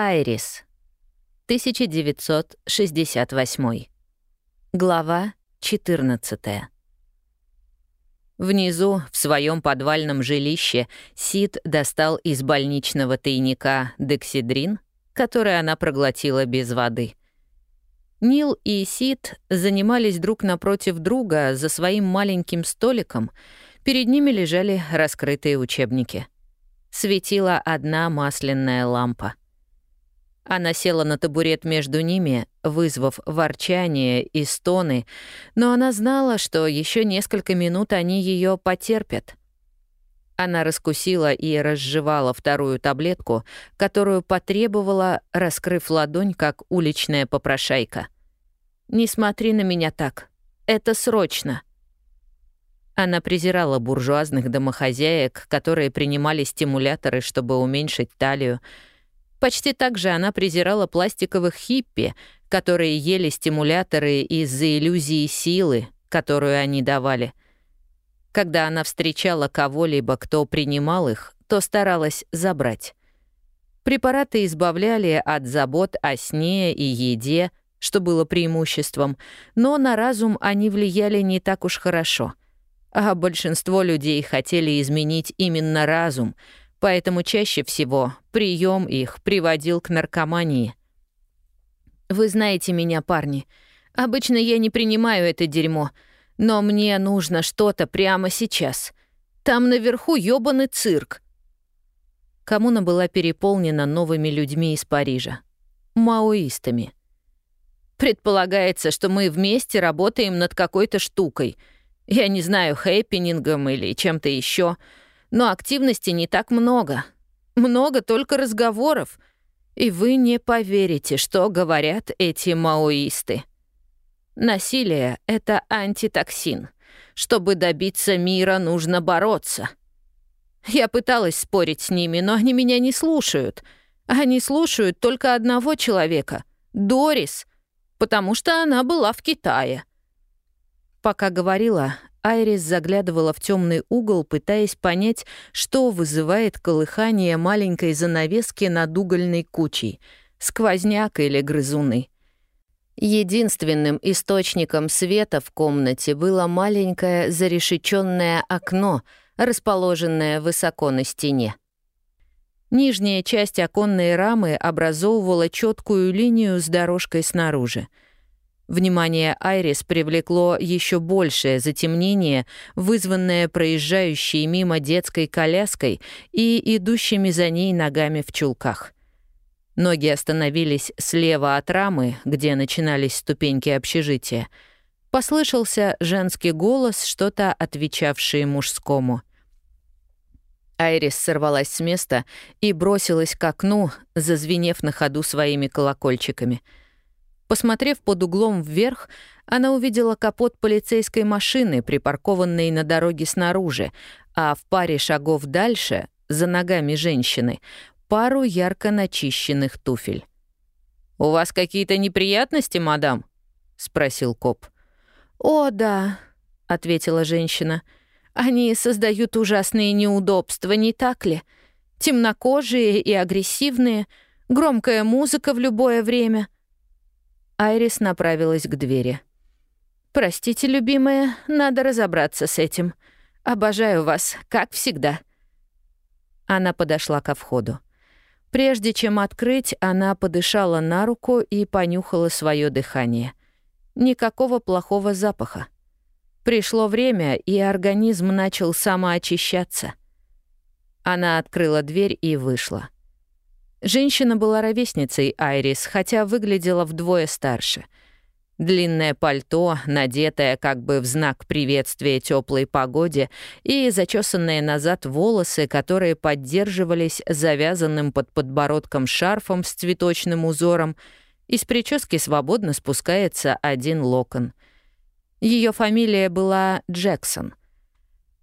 Айрис. 1968. Глава 14. Внизу, в своем подвальном жилище, Сид достал из больничного тайника дексидрин, который она проглотила без воды. Нил и Сид занимались друг напротив друга за своим маленьким столиком. Перед ними лежали раскрытые учебники. Светила одна масляная лампа. Она села на табурет между ними, вызвав ворчание и стоны, но она знала, что еще несколько минут они ее потерпят. Она раскусила и разжевала вторую таблетку, которую потребовала, раскрыв ладонь, как уличная попрошайка. «Не смотри на меня так. Это срочно». Она презирала буржуазных домохозяек, которые принимали стимуляторы, чтобы уменьшить талию, Почти так же она презирала пластиковых хиппи, которые ели стимуляторы из-за иллюзии силы, которую они давали. Когда она встречала кого-либо, кто принимал их, то старалась забрать. Препараты избавляли от забот о сне и еде, что было преимуществом, но на разум они влияли не так уж хорошо. А большинство людей хотели изменить именно разум — поэтому чаще всего прием их приводил к наркомании. «Вы знаете меня, парни. Обычно я не принимаю это дерьмо, но мне нужно что-то прямо сейчас. Там наверху ёбаный цирк». Коммуна была переполнена новыми людьми из Парижа. Маоистами. Предполагается, что мы вместе работаем над какой-то штукой. Я не знаю, хэппенингом или чем-то еще но активности не так много. Много только разговоров. И вы не поверите, что говорят эти маоисты. Насилие — это антитоксин. Чтобы добиться мира, нужно бороться. Я пыталась спорить с ними, но они меня не слушают. Они слушают только одного человека — Дорис, потому что она была в Китае. Пока говорила, Айрис заглядывала в темный угол, пытаясь понять, что вызывает колыхание маленькой занавески над угольной кучей — сквозняк или грызуны. Единственным источником света в комнате было маленькое зарешеченное окно, расположенное высоко на стене. Нижняя часть оконной рамы образовывала четкую линию с дорожкой снаружи — Внимание Айрис привлекло еще большее затемнение, вызванное проезжающей мимо детской коляской и идущими за ней ногами в чулках. Ноги остановились слева от рамы, где начинались ступеньки общежития. Послышался женский голос, что-то отвечавшее мужскому. Айрис сорвалась с места и бросилась к окну, зазвенев на ходу своими колокольчиками — Посмотрев под углом вверх, она увидела капот полицейской машины, припаркованной на дороге снаружи, а в паре шагов дальше, за ногами женщины, пару ярко начищенных туфель. «У вас какие-то неприятности, мадам?» — спросил коп. «О, да», — ответила женщина. «Они создают ужасные неудобства, не так ли? Темнокожие и агрессивные, громкая музыка в любое время». Айрис направилась к двери. «Простите, любимая, надо разобраться с этим. Обожаю вас, как всегда». Она подошла ко входу. Прежде чем открыть, она подышала на руку и понюхала свое дыхание. Никакого плохого запаха. Пришло время, и организм начал самоочищаться. Она открыла дверь и вышла. Женщина была ровесницей Айрис, хотя выглядела вдвое старше. Длинное пальто, надетое как бы в знак приветствия теплой погоде, и зачесанные назад волосы, которые поддерживались завязанным под подбородком шарфом с цветочным узором, из прически свободно спускается один локон. Ее фамилия была Джексон.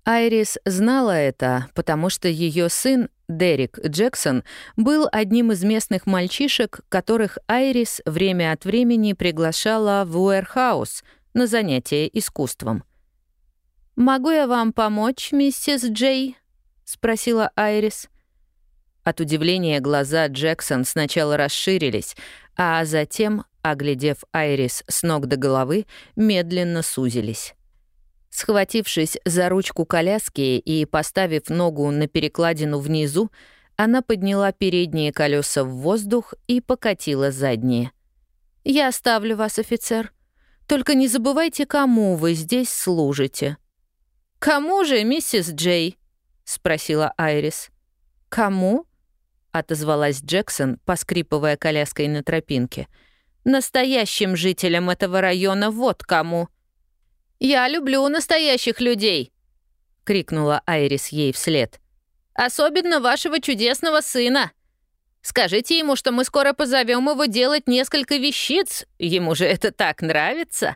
Айрис знала это, потому что ее сын Дерек Джексон был одним из местных мальчишек, которых Айрис время от времени приглашала в Уэрхаус на занятия искусством. «Могу я вам помочь, миссис Джей?» — спросила Айрис. От удивления глаза Джексон сначала расширились, а затем, оглядев Айрис с ног до головы, медленно сузились. Схватившись за ручку коляски и поставив ногу на перекладину внизу, она подняла передние колеса в воздух и покатила задние. «Я оставлю вас, офицер. Только не забывайте, кому вы здесь служите». «Кому же, миссис Джей?» — спросила Айрис. «Кому?» — отозвалась Джексон, поскрипывая коляской на тропинке. «Настоящим жителям этого района вот кому». «Я люблю настоящих людей!» — крикнула Айрис ей вслед. «Особенно вашего чудесного сына. Скажите ему, что мы скоро позовем его делать несколько вещиц. Ему же это так нравится!»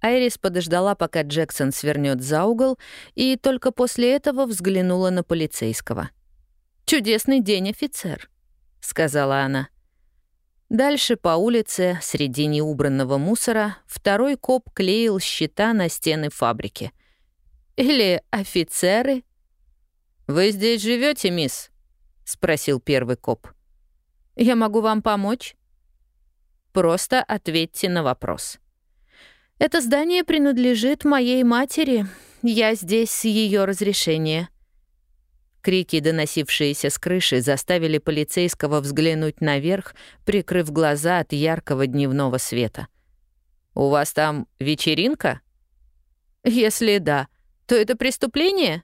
Айрис подождала, пока Джексон свернет за угол, и только после этого взглянула на полицейского. «Чудесный день, офицер», — сказала она. Дальше по улице, среди неубранного мусора, второй коп клеил щита на стены фабрики. «Или офицеры?» «Вы здесь живете, мисс?» — спросил первый коп. «Я могу вам помочь?» «Просто ответьте на вопрос». «Это здание принадлежит моей матери. Я здесь с ее разрешения». Крики, доносившиеся с крыши, заставили полицейского взглянуть наверх, прикрыв глаза от яркого дневного света. «У вас там вечеринка?» «Если да, то это преступление?»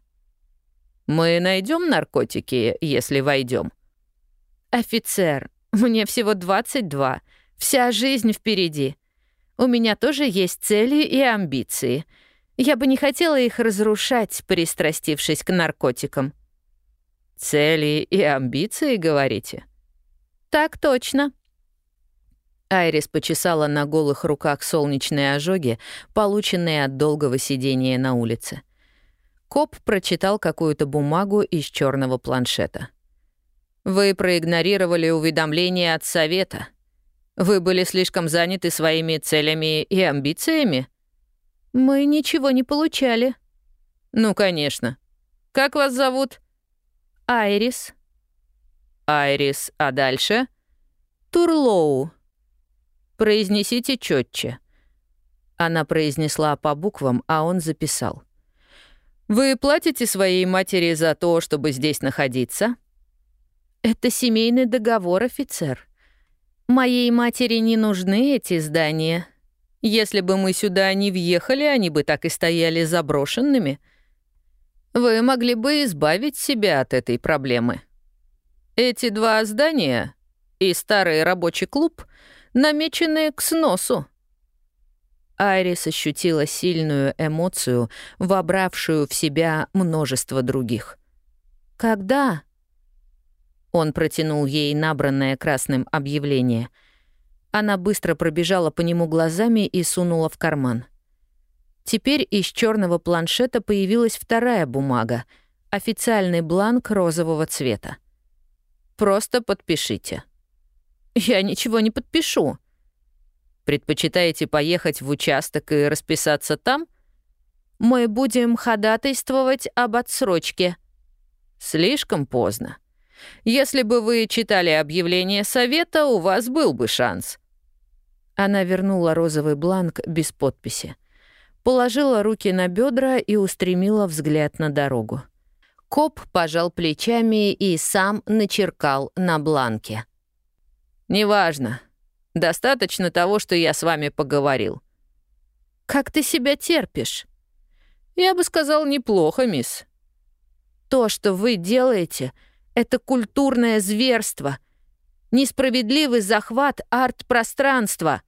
«Мы найдем наркотики, если войдем. «Офицер, мне всего 22. Вся жизнь впереди. У меня тоже есть цели и амбиции. Я бы не хотела их разрушать, пристрастившись к наркотикам». «Цели и амбиции, говорите?» «Так точно». Айрис почесала на голых руках солнечные ожоги, полученные от долгого сидения на улице. Коп прочитал какую-то бумагу из черного планшета. «Вы проигнорировали уведомление от совета. Вы были слишком заняты своими целями и амбициями?» «Мы ничего не получали». «Ну, конечно. Как вас зовут?» Айрис. Айрис, а дальше? Турлоу. Произнесите четче. Она произнесла по буквам, а он записал. Вы платите своей матери за то, чтобы здесь находиться? Это семейный договор, офицер. Моей матери не нужны эти здания. Если бы мы сюда не въехали, они бы так и стояли заброшенными — вы могли бы избавить себя от этой проблемы. Эти два здания и старый рабочий клуб намечены к сносу. Айрис ощутила сильную эмоцию, вобравшую в себя множество других. «Когда?» Он протянул ей набранное красным объявление. Она быстро пробежала по нему глазами и сунула в карман. Теперь из черного планшета появилась вторая бумага — официальный бланк розового цвета. «Просто подпишите». «Я ничего не подпишу». «Предпочитаете поехать в участок и расписаться там?» «Мы будем ходатайствовать об отсрочке». «Слишком поздно. Если бы вы читали объявление совета, у вас был бы шанс». Она вернула розовый бланк без подписи положила руки на бедра и устремила взгляд на дорогу. Коп пожал плечами и сам начеркал на бланке. «Неважно. Достаточно того, что я с вами поговорил». «Как ты себя терпишь?» «Я бы сказал, неплохо, мисс». «То, что вы делаете, — это культурное зверство, несправедливый захват арт-пространства».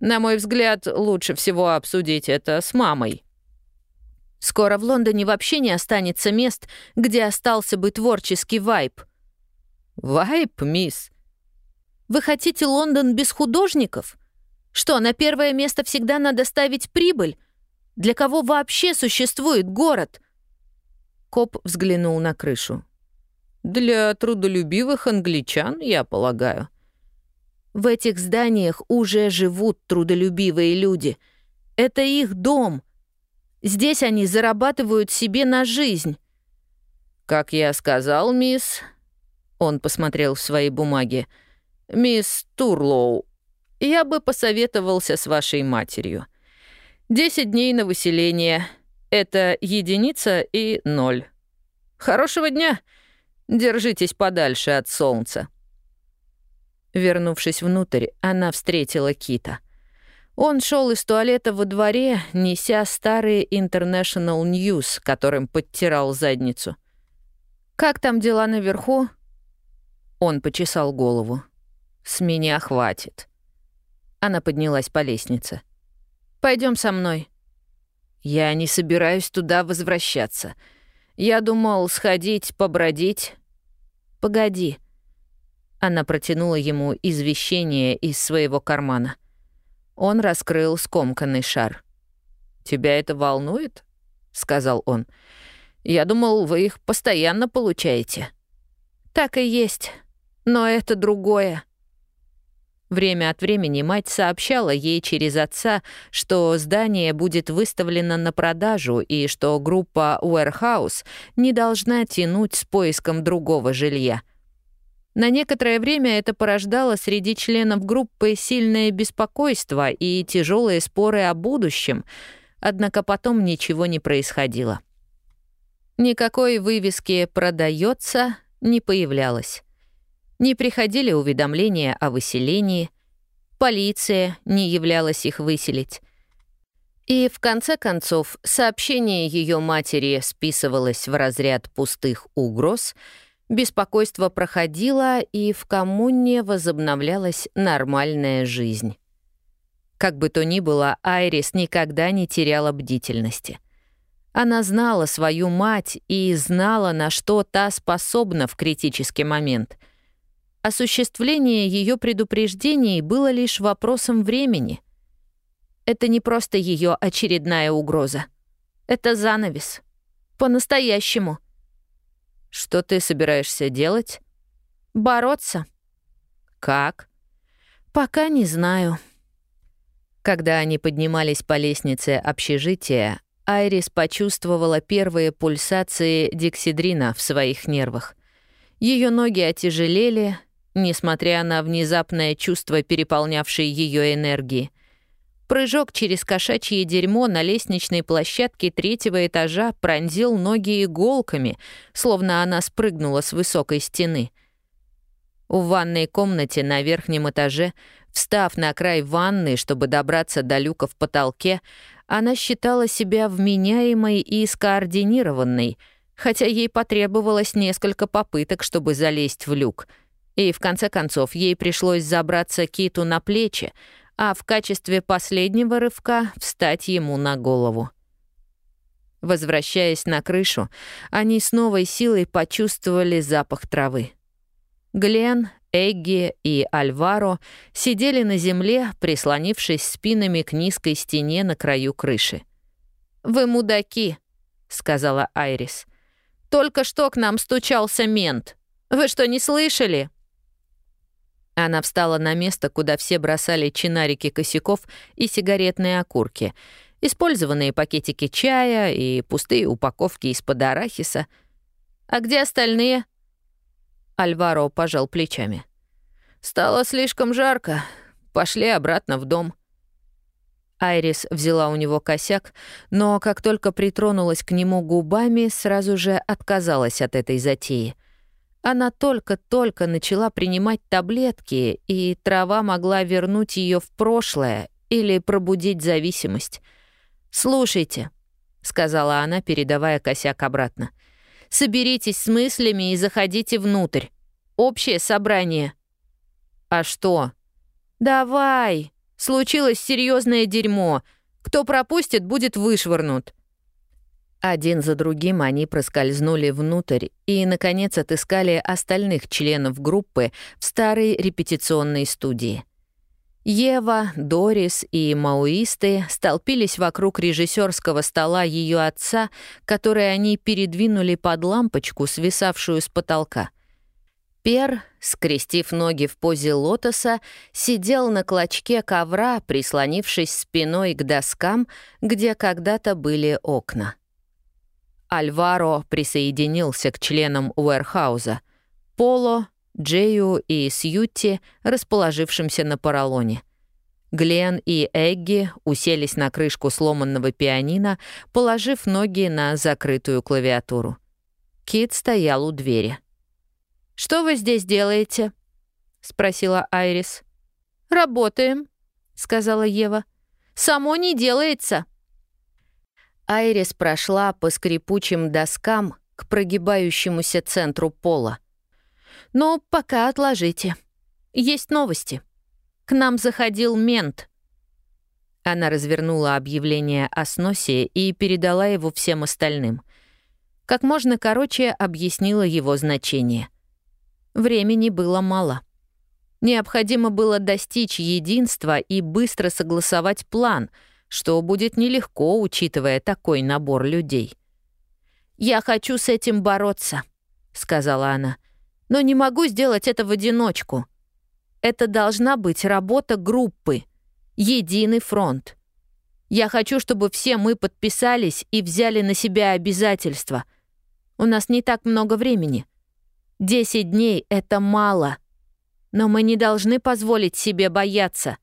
На мой взгляд, лучше всего обсудить это с мамой. Скоро в Лондоне вообще не останется мест, где остался бы творческий вайб. Вайб, мисс? Вы хотите Лондон без художников? Что, на первое место всегда надо ставить прибыль? Для кого вообще существует город? Коп взглянул на крышу. Для трудолюбивых англичан, я полагаю. В этих зданиях уже живут трудолюбивые люди. Это их дом. Здесь они зарабатывают себе на жизнь. «Как я сказал, мисс...» Он посмотрел в свои бумаги. «Мисс Турлоу, я бы посоветовался с вашей матерью. Десять дней на выселение — это единица и ноль. Хорошего дня! Держитесь подальше от солнца». Вернувшись внутрь, она встретила Кита. Он шел из туалета во дворе, неся старые International News, которым подтирал задницу. «Как там дела наверху?» Он почесал голову. «С меня хватит». Она поднялась по лестнице. Пойдем со мной». «Я не собираюсь туда возвращаться. Я думал сходить, побродить». «Погоди». Она протянула ему извещение из своего кармана. Он раскрыл скомканный шар. «Тебя это волнует?» — сказал он. «Я думал, вы их постоянно получаете». «Так и есть. Но это другое». Время от времени мать сообщала ей через отца, что здание будет выставлено на продажу и что группа Warehouse не должна тянуть с поиском другого жилья. На некоторое время это порождало среди членов группы сильное беспокойство и тяжелые споры о будущем, однако потом ничего не происходило. Никакой вывески «продается» не появлялось. Не приходили уведомления о выселении, полиция не являлась их выселить. И в конце концов сообщение ее матери списывалось в разряд пустых угроз, беспокойство проходило, и в коммуне возобновлялась нормальная жизнь. Как бы то ни было, Айрис никогда не теряла бдительности. Она знала свою мать и знала, на что та способна в критический момент — Осуществление ее предупреждений было лишь вопросом времени. Это не просто ее очередная угроза. Это занавес. По-настоящему. Что ты собираешься делать? Бороться. Как? Пока не знаю. Когда они поднимались по лестнице общежития, Айрис почувствовала первые пульсации диксидрина в своих нервах. Ее ноги отяжелели, несмотря на внезапное чувство переполнявшей ее энергии. Прыжок через кошачье дерьмо на лестничной площадке третьего этажа пронзил ноги иголками, словно она спрыгнула с высокой стены. В ванной комнате на верхнем этаже, встав на край ванны, чтобы добраться до люка в потолке, она считала себя вменяемой и скоординированной, хотя ей потребовалось несколько попыток, чтобы залезть в люк — и в конце концов ей пришлось забраться киту на плечи, а в качестве последнего рывка встать ему на голову. Возвращаясь на крышу, они с новой силой почувствовали запах травы. Глен, Эгги и Альваро сидели на земле, прислонившись спинами к низкой стене на краю крыши. «Вы мудаки», — сказала Айрис. «Только что к нам стучался мент. Вы что, не слышали?» Она встала на место, куда все бросали чинарики косяков и сигаретные окурки, использованные пакетики чая и пустые упаковки из-под арахиса. «А где остальные?» Альваро пожал плечами. «Стало слишком жарко. Пошли обратно в дом». Айрис взяла у него косяк, но как только притронулась к нему губами, сразу же отказалась от этой затеи — она только-только начала принимать таблетки, и трава могла вернуть ее в прошлое или пробудить зависимость. «Слушайте», — сказала она, передавая косяк обратно, — «соберитесь с мыслями и заходите внутрь. Общее собрание». «А что?» «Давай! Случилось серьезное дерьмо. Кто пропустит, будет вышвырнут». Один за другим они проскользнули внутрь и, наконец, отыскали остальных членов группы в старой репетиционной студии. Ева, Дорис и мауисты столпились вокруг режиссерского стола ее отца, который они передвинули под лампочку, свисавшую с потолка. Пер, скрестив ноги в позе лотоса, сидел на клочке ковра, прислонившись спиной к доскам, где когда-то были окна. Альваро присоединился к членам Уэрхауза, Поло, Джею и Сьюти, расположившимся на поролоне. Глен и Эгги уселись на крышку сломанного пианино, положив ноги на закрытую клавиатуру. Кит стоял у двери. «Что вы здесь делаете?» — спросила Айрис. «Работаем», — сказала Ева. «Само не делается». Айрис прошла по скрипучим доскам к прогибающемуся центру пола. «Но пока отложите. Есть новости. К нам заходил мент». Она развернула объявление о сносе и передала его всем остальным. Как можно короче объяснила его значение. Времени было мало. Необходимо было достичь единства и быстро согласовать план, что будет нелегко, учитывая такой набор людей. «Я хочу с этим бороться», — сказала она, — «но не могу сделать это в одиночку. Это должна быть работа группы, единый фронт. Я хочу, чтобы все мы подписались и взяли на себя обязательства. У нас не так много времени. Десять дней — это мало. Но мы не должны позволить себе бояться.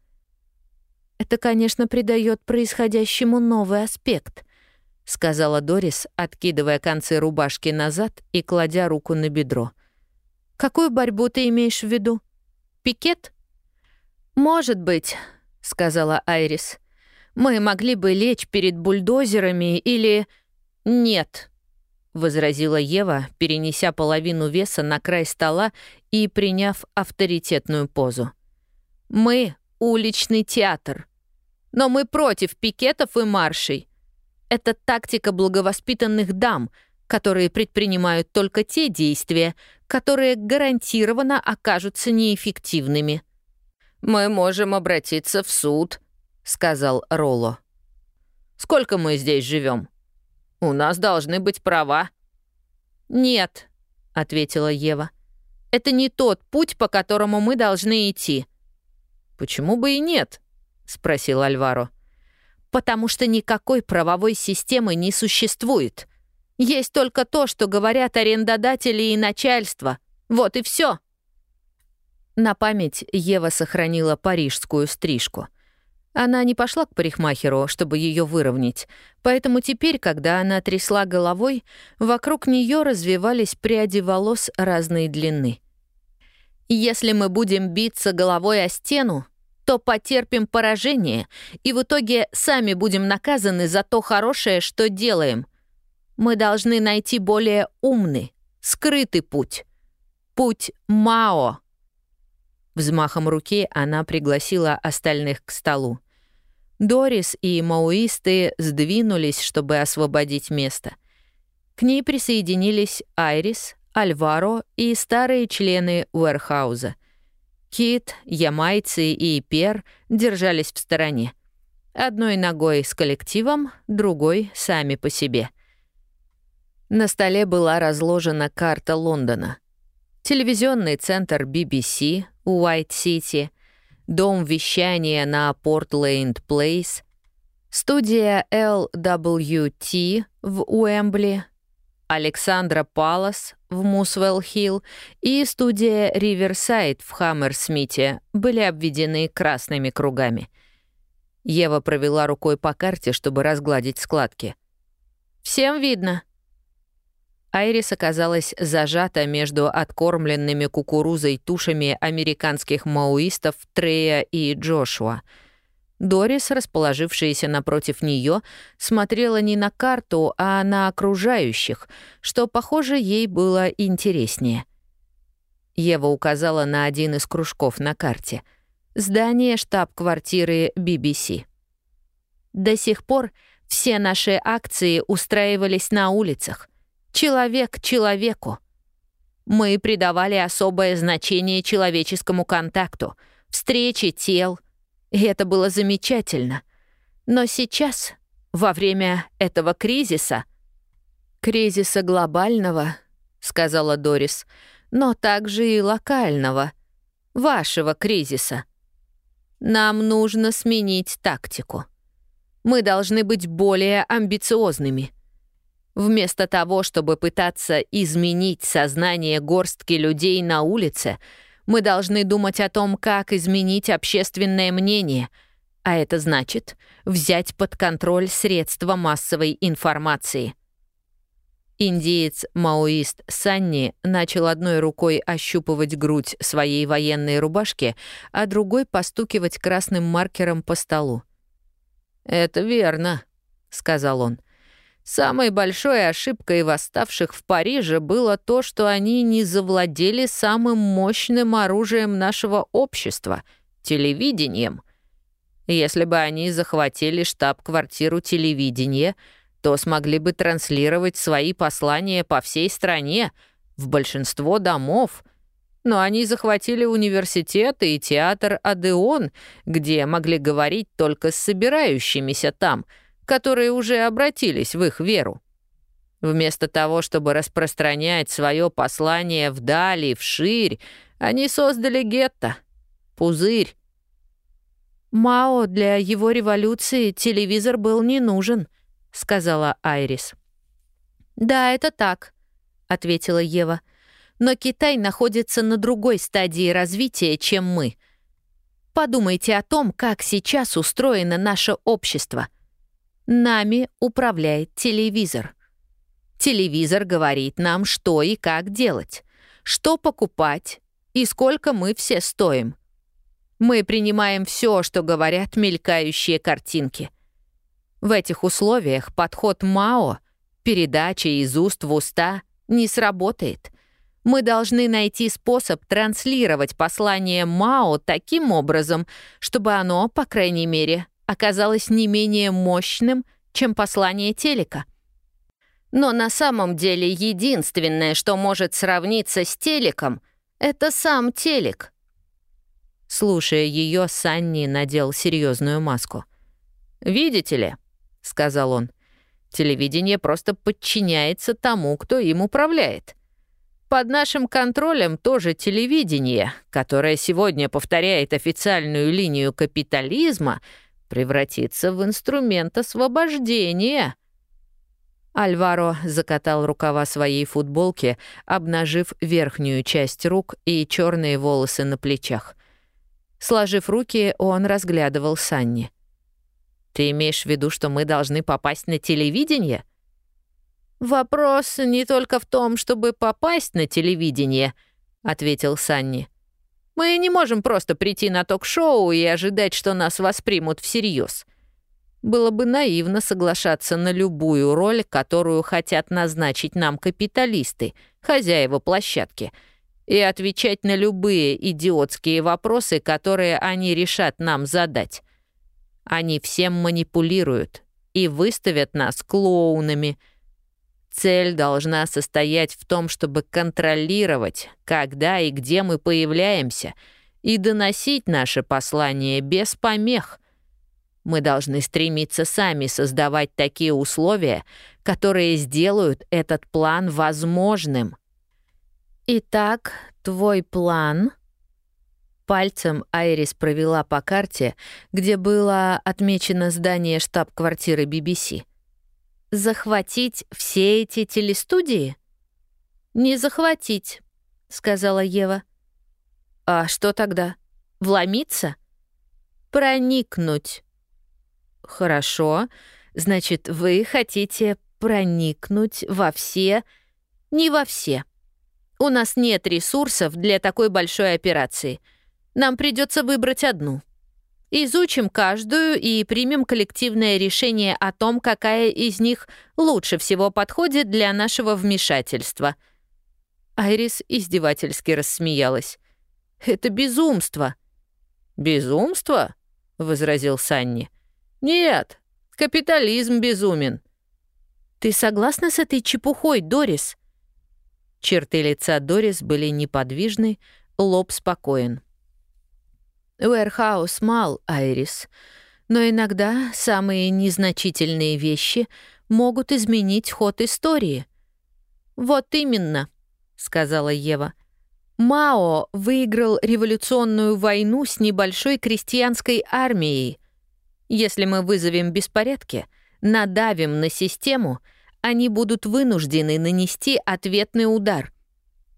Это, конечно, придает происходящему новый аспект, сказала Дорис, откидывая концы рубашки назад и кладя руку на бедро. Какую борьбу ты имеешь в виду? Пикет? Может быть, сказала Айрис. Мы могли бы лечь перед бульдозерами или... Нет, возразила Ева, перенеся половину веса на край стола и приняв авторитетную позу. Мы — уличный театр. Но мы против пикетов и маршей. Это тактика благовоспитанных дам, которые предпринимают только те действия, которые гарантированно окажутся неэффективными. «Мы можем обратиться в суд», — сказал Ролло. «Сколько мы здесь живем? У нас должны быть права». «Нет», — ответила Ева. «Это не тот путь, по которому мы должны идти». «Почему бы и нет?» — спросил Альваро. «Потому что никакой правовой системы не существует», есть только то, что говорят арендодатели и начальство. Вот и все. На память Ева сохранила парижскую стрижку. Она не пошла к парикмахеру, чтобы ее выровнять, поэтому теперь, когда она трясла головой, вокруг нее развивались пряди волос разной длины. «Если мы будем биться головой о стену, то потерпим поражение, и в итоге сами будем наказаны за то хорошее, что делаем», мы должны найти более умный, скрытый путь. Путь Мао. Взмахом руки она пригласила остальных к столу. Дорис и маоисты сдвинулись, чтобы освободить место. К ней присоединились Айрис, Альваро и старые члены Уэрхауза. Кит, ямайцы и Пер держались в стороне. Одной ногой с коллективом, другой сами по себе — на столе была разложена карта Лондона. Телевизионный центр BBC, Уайт-Сити, дом вещания на Портлейнд Плейс, студия LWT в Уэмбли, Александра Палас в Мусвелл-Хилл и студия Риверсайд в Хаммерсмите были обведены красными кругами. Ева провела рукой по карте, чтобы разгладить складки. «Всем видно?» Айрис оказалась зажата между откормленными кукурузой тушами американских маоистов Трея и Джошуа. Дорис, расположившаяся напротив нее, смотрела не на карту, а на окружающих, что, похоже, ей было интереснее. Ева указала на один из кружков на карте — здание штаб-квартиры BBC. До сих пор все наши акции устраивались на улицах — Человек человеку. Мы придавали особое значение человеческому контакту, встрече тел, и это было замечательно. Но сейчас, во время этого кризиса... «Кризиса глобального», — сказала Дорис, «но также и локального, вашего кризиса. Нам нужно сменить тактику. Мы должны быть более амбициозными». Вместо того, чтобы пытаться изменить сознание горстки людей на улице, мы должны думать о том, как изменить общественное мнение, а это значит взять под контроль средства массовой информации. Индиец-маоист Санни начал одной рукой ощупывать грудь своей военной рубашки, а другой постукивать красным маркером по столу. «Это верно», — сказал он. «Самой большой ошибкой восставших в Париже было то, что они не завладели самым мощным оружием нашего общества — телевидением. Если бы они захватили штаб-квартиру телевидения — то смогли бы транслировать свои послания по всей стране, в большинство домов. Но они захватили университеты и театр «Адеон», где могли говорить только с собирающимися там, которые уже обратились в их веру. Вместо того, чтобы распространять свое послание вдали, вширь, они создали гетто, пузырь. Мао для его революции телевизор был не нужен —— сказала Айрис. «Да, это так», — ответила Ева. «Но Китай находится на другой стадии развития, чем мы. Подумайте о том, как сейчас устроено наше общество. Нами управляет телевизор. Телевизор говорит нам, что и как делать, что покупать и сколько мы все стоим. Мы принимаем все, что говорят мелькающие картинки — в этих условиях подход Мао, передача из уст в уста, не сработает. Мы должны найти способ транслировать послание Мао таким образом, чтобы оно, по крайней мере, оказалось не менее мощным, чем послание телека. Но на самом деле единственное, что может сравниться с телеком, это сам телек. Слушая ее, Санни надел серьезную маску. «Видите ли», — сказал он. «Телевидение просто подчиняется тому, кто им управляет. Под нашим контролем тоже телевидение, которое сегодня повторяет официальную линию капитализма, превратится в инструмент освобождения». Альваро закатал рукава своей футболки, обнажив верхнюю часть рук и черные волосы на плечах. Сложив руки, он разглядывал Санни. Ты имеешь в виду, что мы должны попасть на телевидение? Вопрос не только в том, чтобы попасть на телевидение, ответил Санни. Мы не можем просто прийти на ток-шоу и ожидать, что нас воспримут всерьез. Было бы наивно соглашаться на любую роль, которую хотят назначить нам капиталисты, хозяева площадки, и отвечать на любые идиотские вопросы, которые они решат нам задать. Они всем манипулируют и выставят нас клоунами. Цель должна состоять в том, чтобы контролировать, когда и где мы появляемся, и доносить наше послание без помех. Мы должны стремиться сами создавать такие условия, которые сделают этот план возможным. Итак, твой план Пальцем Айрис провела по карте, где было отмечено здание штаб-квартиры BBC. «Захватить все эти телестудии?» «Не захватить», — сказала Ева. «А что тогда? Вломиться?» «Проникнуть». «Хорошо. Значит, вы хотите проникнуть во все...» «Не во все. У нас нет ресурсов для такой большой операции». Нам придется выбрать одну. Изучим каждую и примем коллективное решение о том, какая из них лучше всего подходит для нашего вмешательства». Айрис издевательски рассмеялась. «Это безумство». «Безумство?» — возразил Санни. «Нет, капитализм безумен». «Ты согласна с этой чепухой, Дорис?» Черты лица Дорис были неподвижны, лоб спокоен. Уэрхаус мал, Айрис, но иногда самые незначительные вещи могут изменить ход истории. «Вот именно», — сказала Ева. «Мао выиграл революционную войну с небольшой крестьянской армией. Если мы вызовем беспорядки, надавим на систему, они будут вынуждены нанести ответный удар.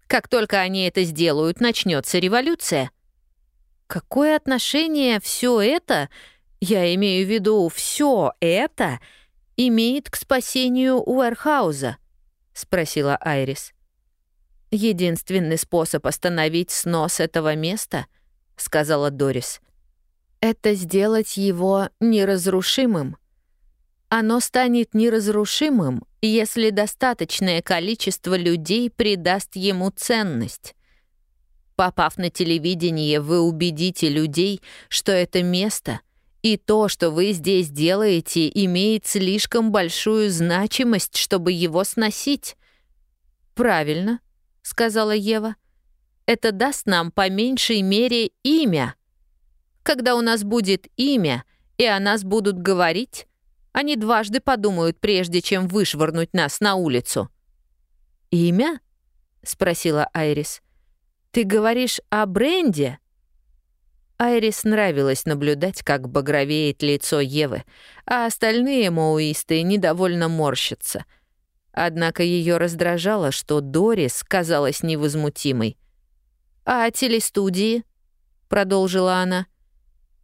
Как только они это сделают, начнется революция. Какое отношение все это, я имею в виду все это, имеет к спасению Уэрхауза? спросила Айрис. Единственный способ остановить снос этого места, сказала Дорис, это сделать его неразрушимым. Оно станет неразрушимым, если достаточное количество людей придаст ему ценность. Попав на телевидение, вы убедите людей, что это место и то, что вы здесь делаете, имеет слишком большую значимость, чтобы его сносить. «Правильно», — сказала Ева. «Это даст нам по меньшей мере имя. Когда у нас будет имя, и о нас будут говорить, они дважды подумают, прежде чем вышвырнуть нас на улицу». «Имя?» — спросила Айрис. «Ты говоришь о бренде?» Айрис нравилось наблюдать, как багровеет лицо Евы, а остальные моуисты недовольно морщатся. Однако ее раздражало, что Дорис казалась невозмутимой. «А телестудии?» — продолжила она.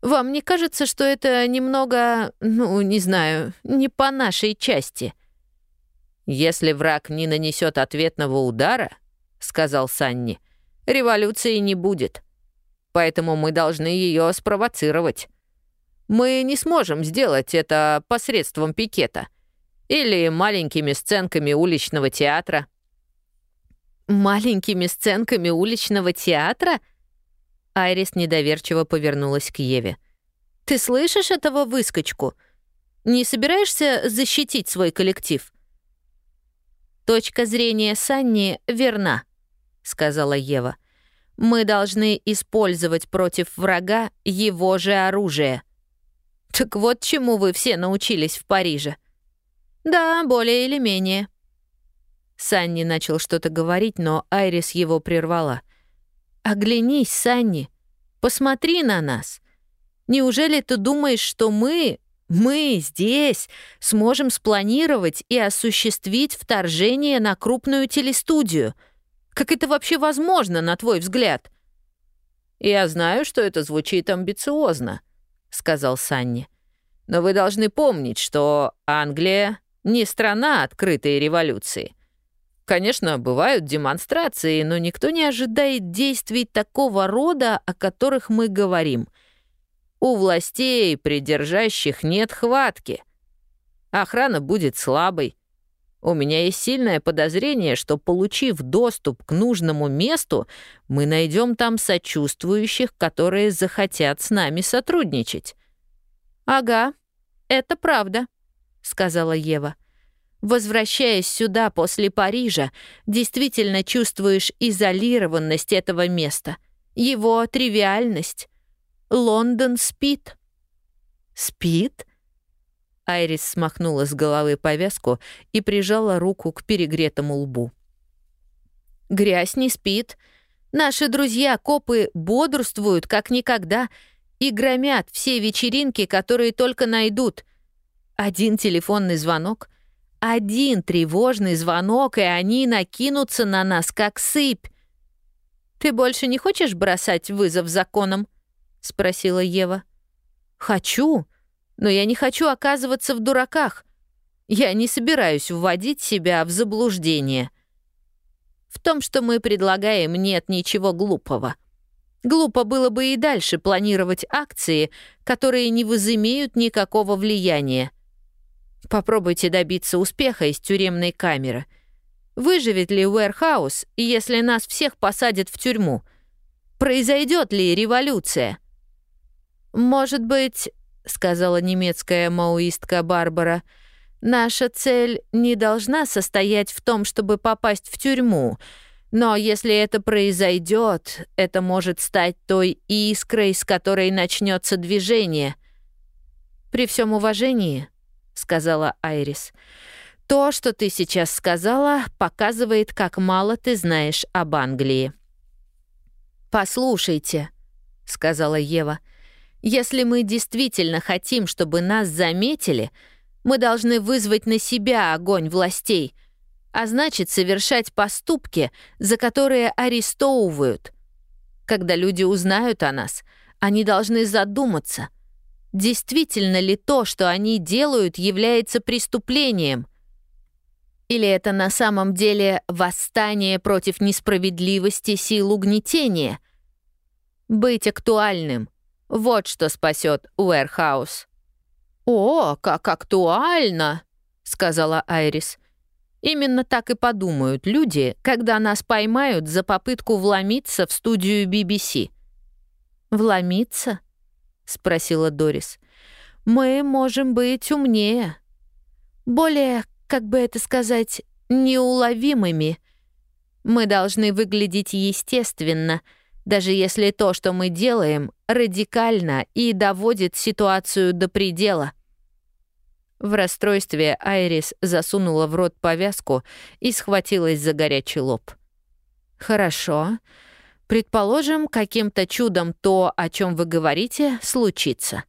Вам не кажется, что это немного, ну, не знаю, не по нашей части?» «Если враг не нанесет ответного удара, — сказал Санни, — революции не будет. Поэтому мы должны ее спровоцировать. Мы не сможем сделать это посредством пикета или маленькими сценками уличного театра». «Маленькими сценками уличного театра?» Айрис недоверчиво повернулась к Еве. «Ты слышишь этого выскочку? Не собираешься защитить свой коллектив?» «Точка зрения Санни верна», — сказала Ева. «Мы должны использовать против врага его же оружие». «Так вот чему вы все научились в Париже». «Да, более или менее». Санни начал что-то говорить, но Айрис его прервала. «Оглянись, Санни. Посмотри на нас. Неужели ты думаешь, что мы, мы здесь, сможем спланировать и осуществить вторжение на крупную телестудию? Как это вообще возможно, на твой взгляд?» «Я знаю, что это звучит амбициозно», — сказал Санни. «Но вы должны помнить, что Англия не страна открытой революции. Конечно, бывают демонстрации, но никто не ожидает действий такого рода, о которых мы говорим. У властей, придержащих, нет хватки. Охрана будет слабой. У меня есть сильное подозрение, что, получив доступ к нужному месту, мы найдем там сочувствующих, которые захотят с нами сотрудничать. «Ага, это правда», — сказала Ева. Возвращаясь сюда после Парижа, действительно чувствуешь изолированность этого места, его тривиальность. Лондон спит. Спит? Айрис смахнула с головы повязку и прижала руку к перегретому лбу. Грязь не спит. Наши друзья-копы бодрствуют как никогда и громят все вечеринки, которые только найдут. Один телефонный звонок — один тревожный звонок, и они накинутся на нас, как сыпь. «Ты больше не хочешь бросать вызов законам?» — спросила Ева. «Хочу, но я не хочу оказываться в дураках. Я не собираюсь вводить себя в заблуждение. В том, что мы предлагаем, нет ничего глупого. Глупо было бы и дальше планировать акции, которые не возымеют никакого влияния. Попробуйте добиться успеха из тюремной камеры. Выживет ли Уэрхаус, если нас всех посадят в тюрьму? Произойдет ли революция? «Может быть, — сказала немецкая маоистка Барбара, — наша цель не должна состоять в том, чтобы попасть в тюрьму, но если это произойдет, это может стать той искрой, с которой начнется движение. При всем уважении, сказала Айрис. То, что ты сейчас сказала, показывает, как мало ты знаешь об Англии. Послушайте, сказала Ева. Если мы действительно хотим, чтобы нас заметили, Мы должны вызвать на себя огонь властей, а значит, совершать поступки, за которые арестовывают. Когда люди узнают о нас, они должны задуматься, действительно ли то, что они делают, является преступлением. Или это на самом деле восстание против несправедливости сил угнетения? Быть актуальным — вот что спасет Уэрхаус. «О, как актуально!» — сказала Айрис. «Именно так и подумают люди, когда нас поймают за попытку вломиться в студию BBC». «Вломиться?» — спросила Дорис. «Мы можем быть умнее. Более, как бы это сказать, неуловимыми. Мы должны выглядеть естественно, даже если то, что мы делаем, радикально и доводит ситуацию до предела. В расстройстве Айрис засунула в рот повязку и схватилась за горячий лоб. «Хорошо. Предположим, каким-то чудом то, о чем вы говорите, случится.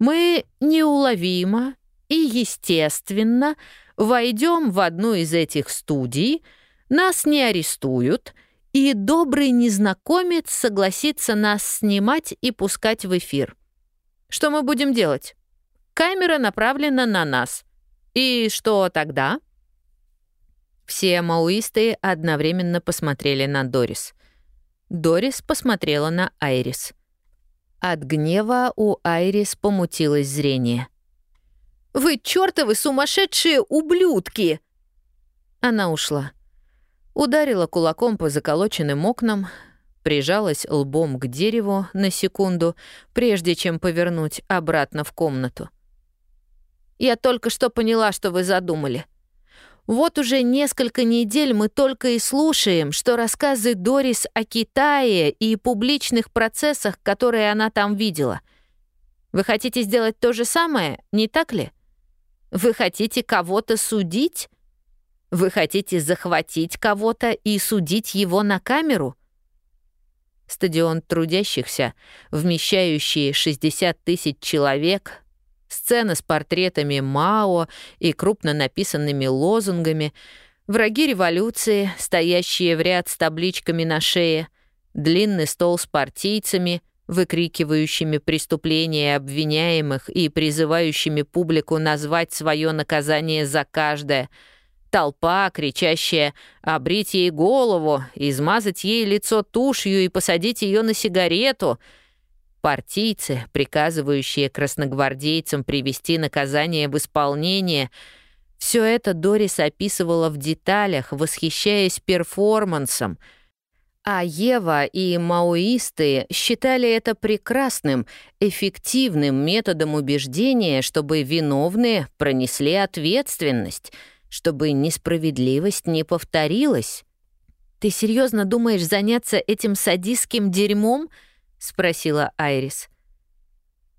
Мы неуловимо и естественно войдем в одну из этих студий, нас не арестуют, и добрый незнакомец согласится нас снимать и пускать в эфир. Что мы будем делать? Камера направлена на нас. И что тогда? Все мауисты одновременно посмотрели на Дорис. Дорис посмотрела на Айрис. От гнева у Айрис помутилось зрение. «Вы чертовы сумасшедшие ублюдки!» Она ушла. Ударила кулаком по заколоченным окнам, прижалась лбом к дереву на секунду, прежде чем повернуть обратно в комнату. Я только что поняла, что вы задумали. Вот уже несколько недель мы только и слушаем, что рассказы Дорис о Китае и публичных процессах, которые она там видела. Вы хотите сделать то же самое, не так ли? Вы хотите кого-то судить? Вы хотите захватить кого-то и судить его на камеру? Стадион трудящихся, вмещающий 60 тысяч человек, Сцена с портретами Мао и крупно написанными лозунгами, враги революции, стоящие в ряд с табличками на шее, длинный стол с партийцами, выкрикивающими преступления обвиняемых и призывающими публику назвать свое наказание за каждое, толпа, кричащая «обрить ей голову», «измазать ей лицо тушью и посадить ее на сигарету», партийцы, приказывающие красногвардейцам привести наказание в исполнение. Все это Дорис описывала в деталях, восхищаясь перформансом. А Ева и маоисты считали это прекрасным, эффективным методом убеждения, чтобы виновные пронесли ответственность, чтобы несправедливость не повторилась. «Ты серьезно думаешь заняться этим садистским дерьмом?» — спросила Айрис.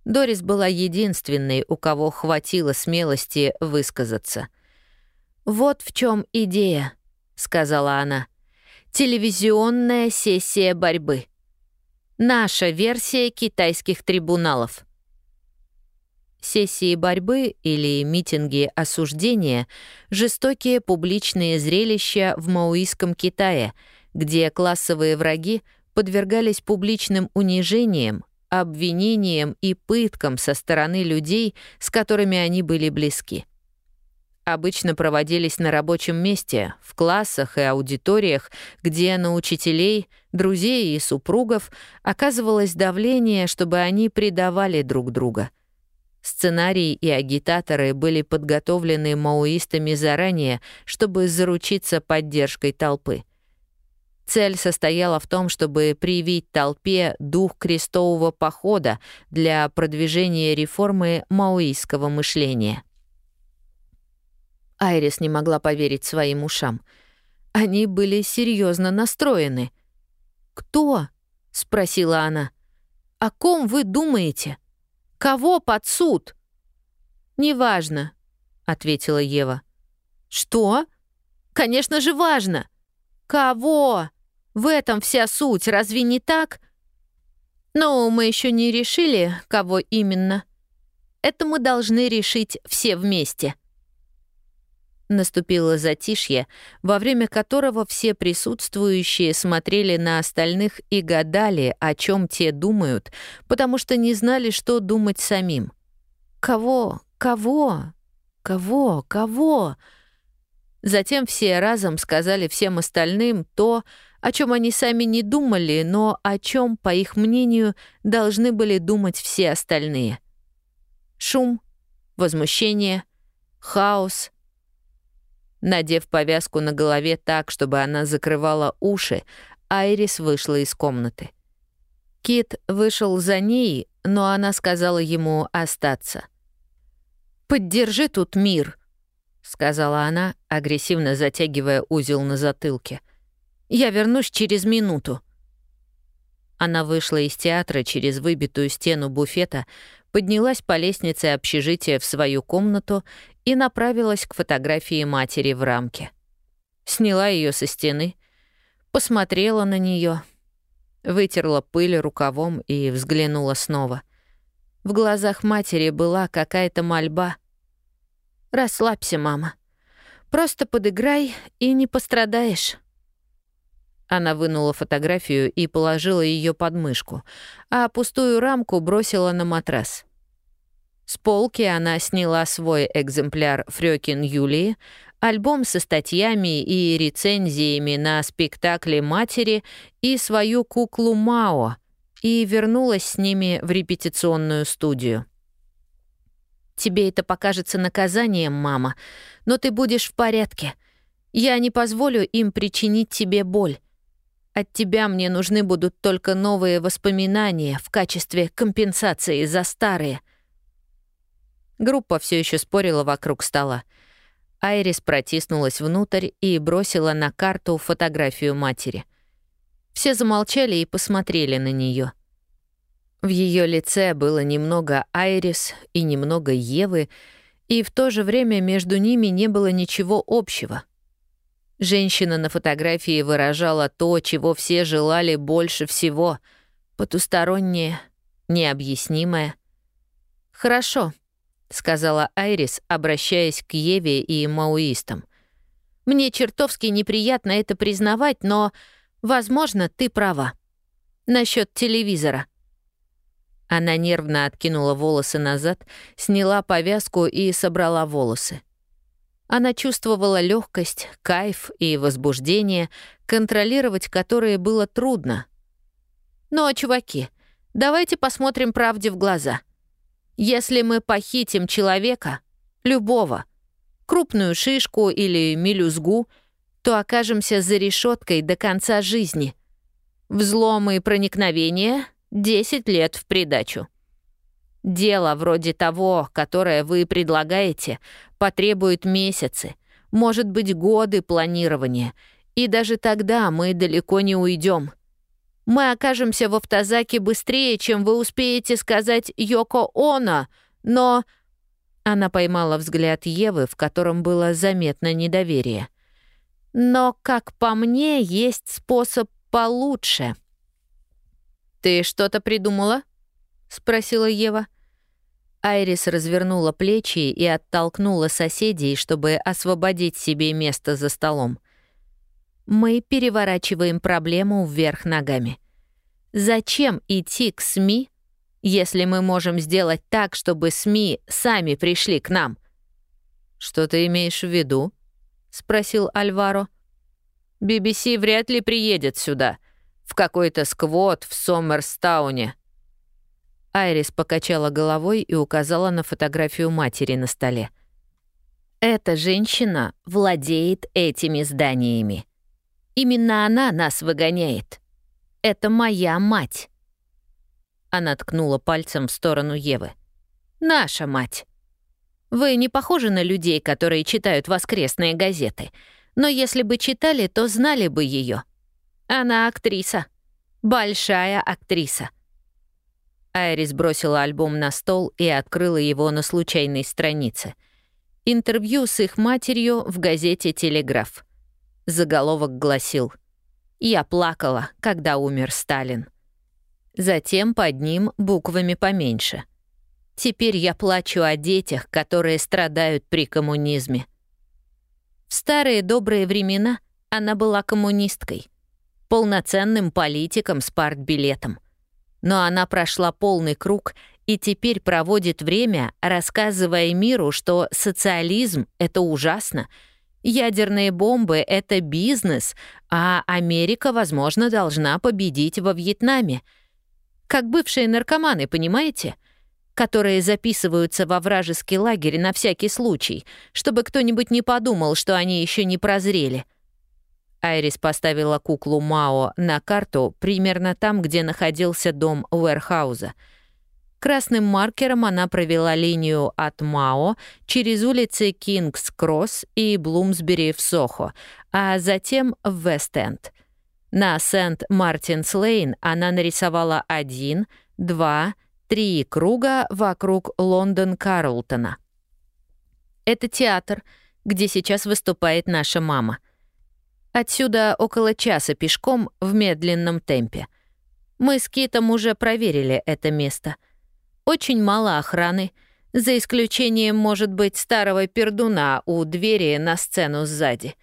Дорис была единственной, у кого хватило смелости высказаться. «Вот в чем идея», — сказала она. «Телевизионная сессия борьбы. Наша версия китайских трибуналов». Сессии борьбы или митинги осуждения — жестокие публичные зрелища в маоистском Китае, где классовые враги — подвергались публичным унижениям, обвинениям и пыткам со стороны людей, с которыми они были близки. Обычно проводились на рабочем месте, в классах и аудиториях, где на учителей, друзей и супругов оказывалось давление, чтобы они предавали друг друга. Сценарии и агитаторы были подготовлены маоистами заранее, чтобы заручиться поддержкой толпы. Цель состояла в том, чтобы привить толпе дух крестового похода для продвижения реформы маоистского мышления. Айрис не могла поверить своим ушам. Они были серьезно настроены. «Кто?» — спросила она. «О ком вы думаете? Кого под суд?» «Неважно», — ответила Ева. «Что? Конечно же важно! Кого?» В этом вся суть, разве не так? Но мы еще не решили, кого именно. Это мы должны решить все вместе». Наступило затишье, во время которого все присутствующие смотрели на остальных и гадали, о чем те думают, потому что не знали, что думать самим. «Кого? Кого? Кого? Кого?» Затем все разом сказали всем остальным то, о чем они сами не думали, но о чем, по их мнению, должны были думать все остальные. Шум, возмущение, хаос. Надев повязку на голове так, чтобы она закрывала уши, Айрис вышла из комнаты. Кит вышел за ней, но она сказала ему остаться. «Поддержи тут мир», — сказала она, агрессивно затягивая узел на затылке. «Я вернусь через минуту». Она вышла из театра через выбитую стену буфета, поднялась по лестнице общежития в свою комнату и направилась к фотографии матери в рамке. Сняла ее со стены, посмотрела на нее, вытерла пыль рукавом и взглянула снова. В глазах матери была какая-то мольба. «Расслабься, мама. Просто подыграй и не пострадаешь». Она вынула фотографию и положила ее под мышку, а пустую рамку бросила на матрас. С полки она сняла свой экземпляр Фрёкин Юлии, альбом со статьями и рецензиями на спектакли матери и свою куклу Мао и вернулась с ними в репетиционную студию. «Тебе это покажется наказанием, мама, но ты будешь в порядке. Я не позволю им причинить тебе боль. От тебя мне нужны будут только новые воспоминания в качестве компенсации за старые». Группа все еще спорила вокруг стола. Айрис протиснулась внутрь и бросила на карту фотографию матери. Все замолчали и посмотрели на нее. В ее лице было немного Айрис и немного Евы, и в то же время между ними не было ничего общего. Женщина на фотографии выражала то, чего все желали больше всего — потустороннее, необъяснимое. «Хорошо», — сказала Айрис, обращаясь к Еве и маоистам. «Мне чертовски неприятно это признавать, но, возможно, ты права. Насчет телевизора». Она нервно откинула волосы назад, сняла повязку и собрала волосы. Она чувствовала легкость, кайф и возбуждение, контролировать которые было трудно. Но, чуваки, давайте посмотрим правде в глаза. Если мы похитим человека, любого, крупную шишку или мелюзгу, то окажемся за решеткой до конца жизни. Взломы и проникновение — 10 лет в придачу. Дело вроде того, которое вы предлагаете, потребует месяцы, может быть, годы планирования, и даже тогда мы далеко не уйдем. Мы окажемся в автозаке быстрее, чем вы успеете сказать «Йоко Оно», но...» Она поймала взгляд Евы, в котором было заметно недоверие. «Но, как по мне, есть способ получше». «Ты что-то придумала?» — спросила Ева. Айрис развернула плечи и оттолкнула соседей, чтобы освободить себе место за столом. Мы переворачиваем проблему вверх ногами. Зачем идти к СМИ, если мы можем сделать так, чтобы СМИ сами пришли к нам? «Что ты имеешь в виду?» — спросил Альваро. «BBC вряд ли приедет сюда, в какой-то сквот в Сомерстауне», Айрис покачала головой и указала на фотографию матери на столе. «Эта женщина владеет этими зданиями. Именно она нас выгоняет. Это моя мать». Она ткнула пальцем в сторону Евы. «Наша мать. Вы не похожи на людей, которые читают воскресные газеты, но если бы читали, то знали бы ее. Она актриса. Большая актриса. Айрис бросила альбом на стол и открыла его на случайной странице. Интервью с их матерью в газете «Телеграф». Заголовок гласил «Я плакала, когда умер Сталин». Затем под ним буквами поменьше. Теперь я плачу о детях, которые страдают при коммунизме. В старые добрые времена она была коммунисткой, полноценным политиком с партбилетом. Но она прошла полный круг и теперь проводит время, рассказывая миру, что социализм — это ужасно, ядерные бомбы — это бизнес, а Америка, возможно, должна победить во Вьетнаме. Как бывшие наркоманы, понимаете? которые записываются во вражеский лагерь на всякий случай, чтобы кто-нибудь не подумал, что они еще не прозрели. Айрис поставила куклу Мао на карту примерно там, где находился дом Уэрхауза — Красным маркером она провела линию от Мао через улицы Кингс-Кросс и Блумсбери в Сохо, а затем в Вест-Энд. На Сент-Мартинс-Лейн она нарисовала один, два, три круга вокруг Лондон-Карлтона. Это театр, где сейчас выступает наша мама. Отсюда около часа пешком в медленном темпе. Мы с Китом уже проверили это место — очень мало охраны, за исключением, может быть, старого пердуна у двери на сцену сзади.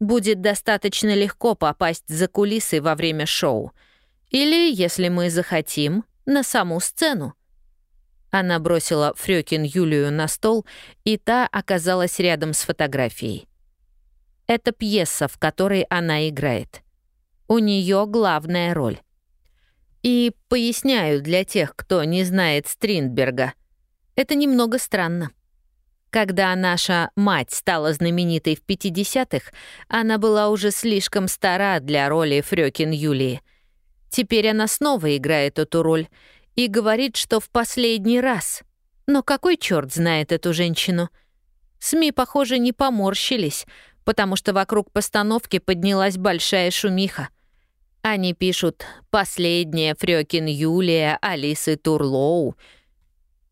Будет достаточно легко попасть за кулисы во время шоу. Или, если мы захотим, на саму сцену. Она бросила Фрёкин Юлию на стол, и та оказалась рядом с фотографией. Это пьеса, в которой она играет. У нее главная роль. И поясняю для тех, кто не знает Стриндберга. Это немного странно. Когда наша мать стала знаменитой в 50-х, она была уже слишком стара для роли Фрёкин Юлии. Теперь она снова играет эту роль и говорит, что в последний раз. Но какой черт знает эту женщину? СМИ, похоже, не поморщились, потому что вокруг постановки поднялась большая шумиха. Они пишут «Последняя Фрёкин Юлия Алисы Турлоу».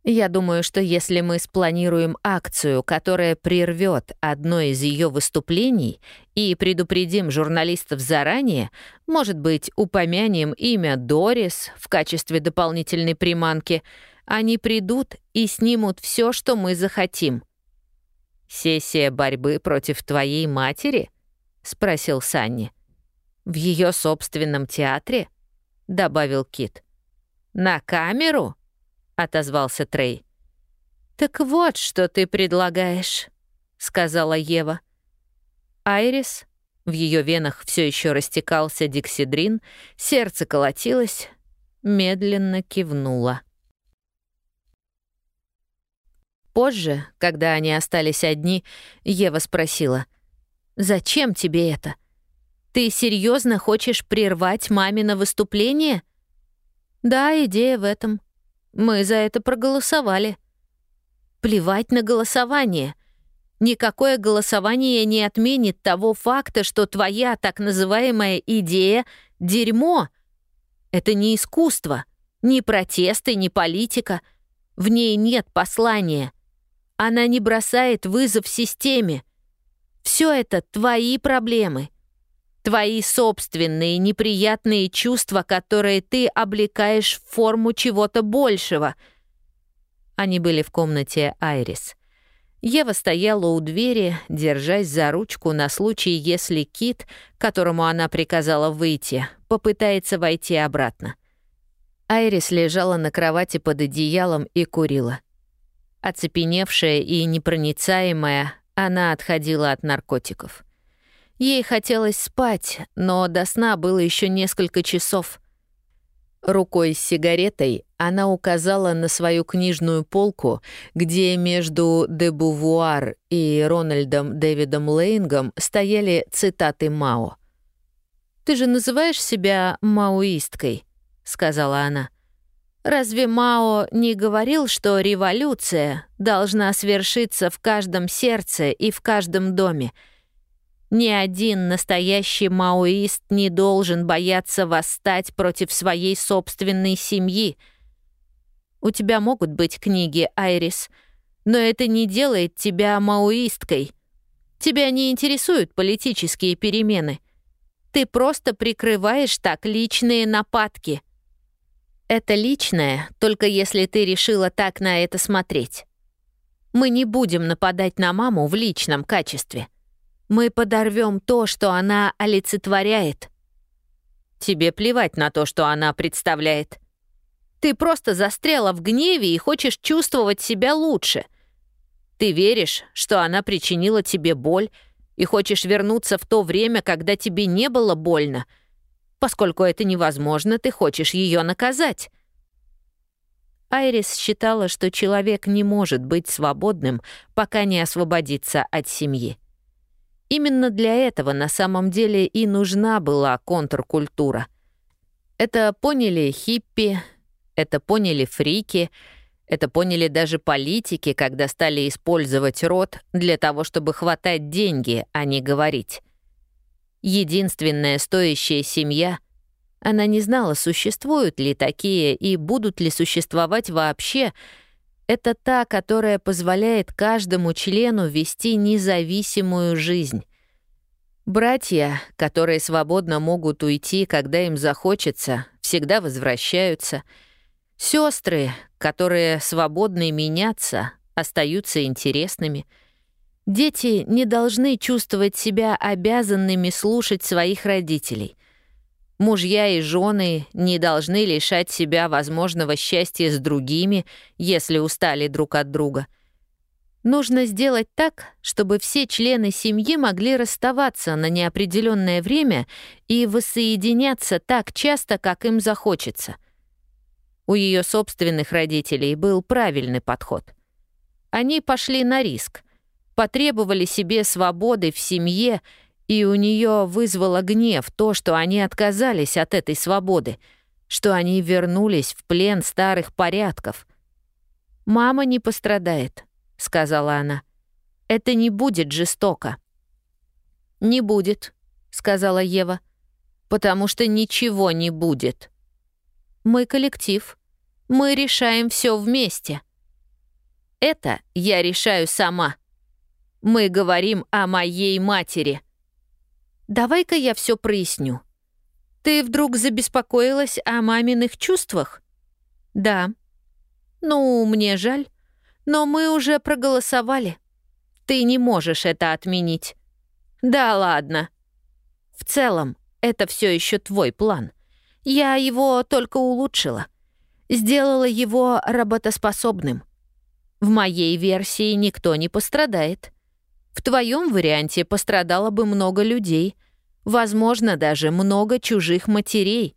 Я думаю, что если мы спланируем акцию, которая прервет одно из ее выступлений и предупредим журналистов заранее, может быть, упомянем имя Дорис в качестве дополнительной приманки, они придут и снимут все, что мы захотим. «Сессия борьбы против твоей матери?» — спросил Санни. «В ее собственном театре?» — добавил Кит. «На камеру?» — отозвался Трей. «Так вот, что ты предлагаешь», — сказала Ева. Айрис, в ее венах все еще растекался диксидрин, сердце колотилось, медленно кивнула. Позже, когда они остались одни, Ева спросила, «Зачем тебе это? Ты серьезно хочешь прервать мамино выступление? Да, идея в этом. Мы за это проголосовали. Плевать на голосование. Никакое голосование не отменит того факта, что твоя так называемая идея — дерьмо. Это не искусство, ни протесты, ни политика. В ней нет послания. Она не бросает вызов системе. Все это твои проблемы. Твои собственные неприятные чувства, которые ты облекаешь в форму чего-то большего. Они были в комнате Айрис. Ева стояла у двери, держась за ручку на случай, если Кит, которому она приказала выйти, попытается войти обратно. Айрис лежала на кровати под одеялом и курила. Оцепеневшая и непроницаемая, она отходила от наркотиков. Ей хотелось спать, но до сна было еще несколько часов. Рукой с сигаретой она указала на свою книжную полку, где между де Бувуар и Рональдом Дэвидом Лейнгом стояли цитаты Мао. «Ты же называешь себя маоисткой», — сказала она. «Разве Мао не говорил, что революция должна свершиться в каждом сердце и в каждом доме?» Ни один настоящий маоист не должен бояться восстать против своей собственной семьи. У тебя могут быть книги, Айрис, но это не делает тебя маоисткой. Тебя не интересуют политические перемены. Ты просто прикрываешь так личные нападки. Это личное, только если ты решила так на это смотреть. Мы не будем нападать на маму в личном качестве. Мы подорвем то, что она олицетворяет. Тебе плевать на то, что она представляет. Ты просто застряла в гневе и хочешь чувствовать себя лучше. Ты веришь, что она причинила тебе боль, и хочешь вернуться в то время, когда тебе не было больно. Поскольку это невозможно, ты хочешь ее наказать. Айрис считала, что человек не может быть свободным, пока не освободится от семьи. Именно для этого на самом деле и нужна была контркультура. Это поняли хиппи, это поняли фрики, это поняли даже политики, когда стали использовать рот для того, чтобы хватать деньги, а не говорить. Единственная стоящая семья — она не знала, существуют ли такие и будут ли существовать вообще. Это та, которая позволяет каждому члену вести независимую жизнь. Братья, которые свободно могут уйти, когда им захочется, всегда возвращаются. Сестры, которые свободны меняться, остаются интересными. Дети не должны чувствовать себя обязанными слушать своих родителей. Мужья и жены не должны лишать себя возможного счастья с другими, если устали друг от друга. Нужно сделать так, чтобы все члены семьи могли расставаться на неопределенное время и воссоединяться так часто, как им захочется. У ее собственных родителей был правильный подход. Они пошли на риск, потребовали себе свободы в семье и у нее вызвало гнев то, что они отказались от этой свободы, что они вернулись в плен старых порядков. «Мама не пострадает», — сказала она. «Это не будет жестоко». «Не будет», — сказала Ева, «потому что ничего не будет». «Мы коллектив. Мы решаем все вместе». «Это я решаю сама. Мы говорим о моей матери». Давай-ка я все проясню. Ты вдруг забеспокоилась о маминых чувствах? Да. Ну, мне жаль, но мы уже проголосовали. Ты не можешь это отменить. Да ладно. В целом, это все еще твой план. Я его только улучшила. Сделала его работоспособным. В моей версии никто не пострадает. В твоем варианте пострадало бы много людей, возможно, даже много чужих матерей.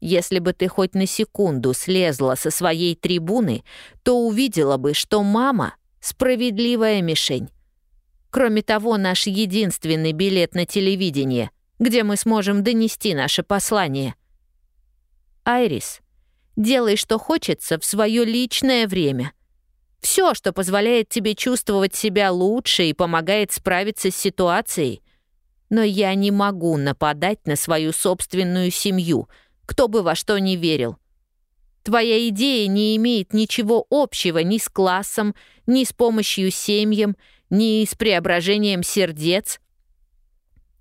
Если бы ты хоть на секунду слезла со своей трибуны, то увидела бы, что мама — справедливая мишень. Кроме того, наш единственный билет на телевидение, где мы сможем донести наше послание. Айрис, делай, что хочется в свое личное время — все, что позволяет тебе чувствовать себя лучше и помогает справиться с ситуацией. Но я не могу нападать на свою собственную семью, кто бы во что ни верил. Твоя идея не имеет ничего общего ни с классом, ни с помощью семьям, ни с преображением сердец.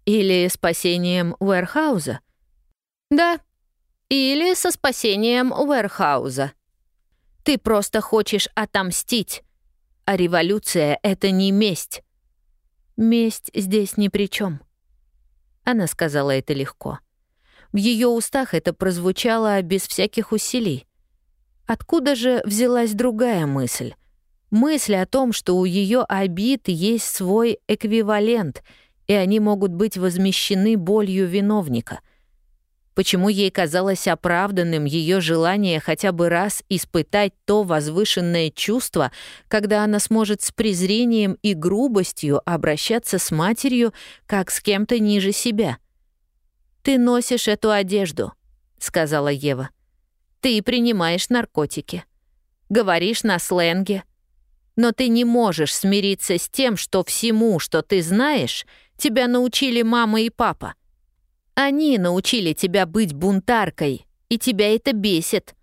Или спасением Уэрхауза. Да, или со спасением Уэрхауза. Ты просто хочешь отомстить. А революция — это не месть. Месть здесь ни при чем. Она сказала это легко. В ее устах это прозвучало без всяких усилий. Откуда же взялась другая мысль? Мысль о том, что у ее обид есть свой эквивалент, и они могут быть возмещены болью виновника — Почему ей казалось оправданным ее желание хотя бы раз испытать то возвышенное чувство, когда она сможет с презрением и грубостью обращаться с матерью, как с кем-то ниже себя? «Ты носишь эту одежду», — сказала Ева. «Ты принимаешь наркотики. Говоришь на сленге. Но ты не можешь смириться с тем, что всему, что ты знаешь, тебя научили мама и папа. Они научили тебя быть бунтаркой, и тебя это бесит.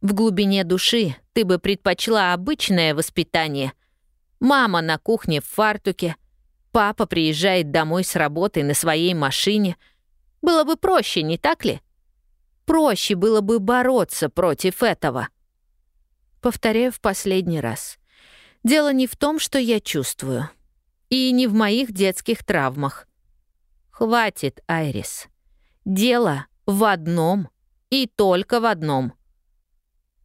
В глубине души ты бы предпочла обычное воспитание. Мама на кухне в фартуке, папа приезжает домой с работы на своей машине. Было бы проще, не так ли? проще было бы бороться против этого. Повторяю в последний раз. Дело не в том, что я чувствую. И не в моих детских травмах. Хватит, Айрис. Дело в одном и только в одном.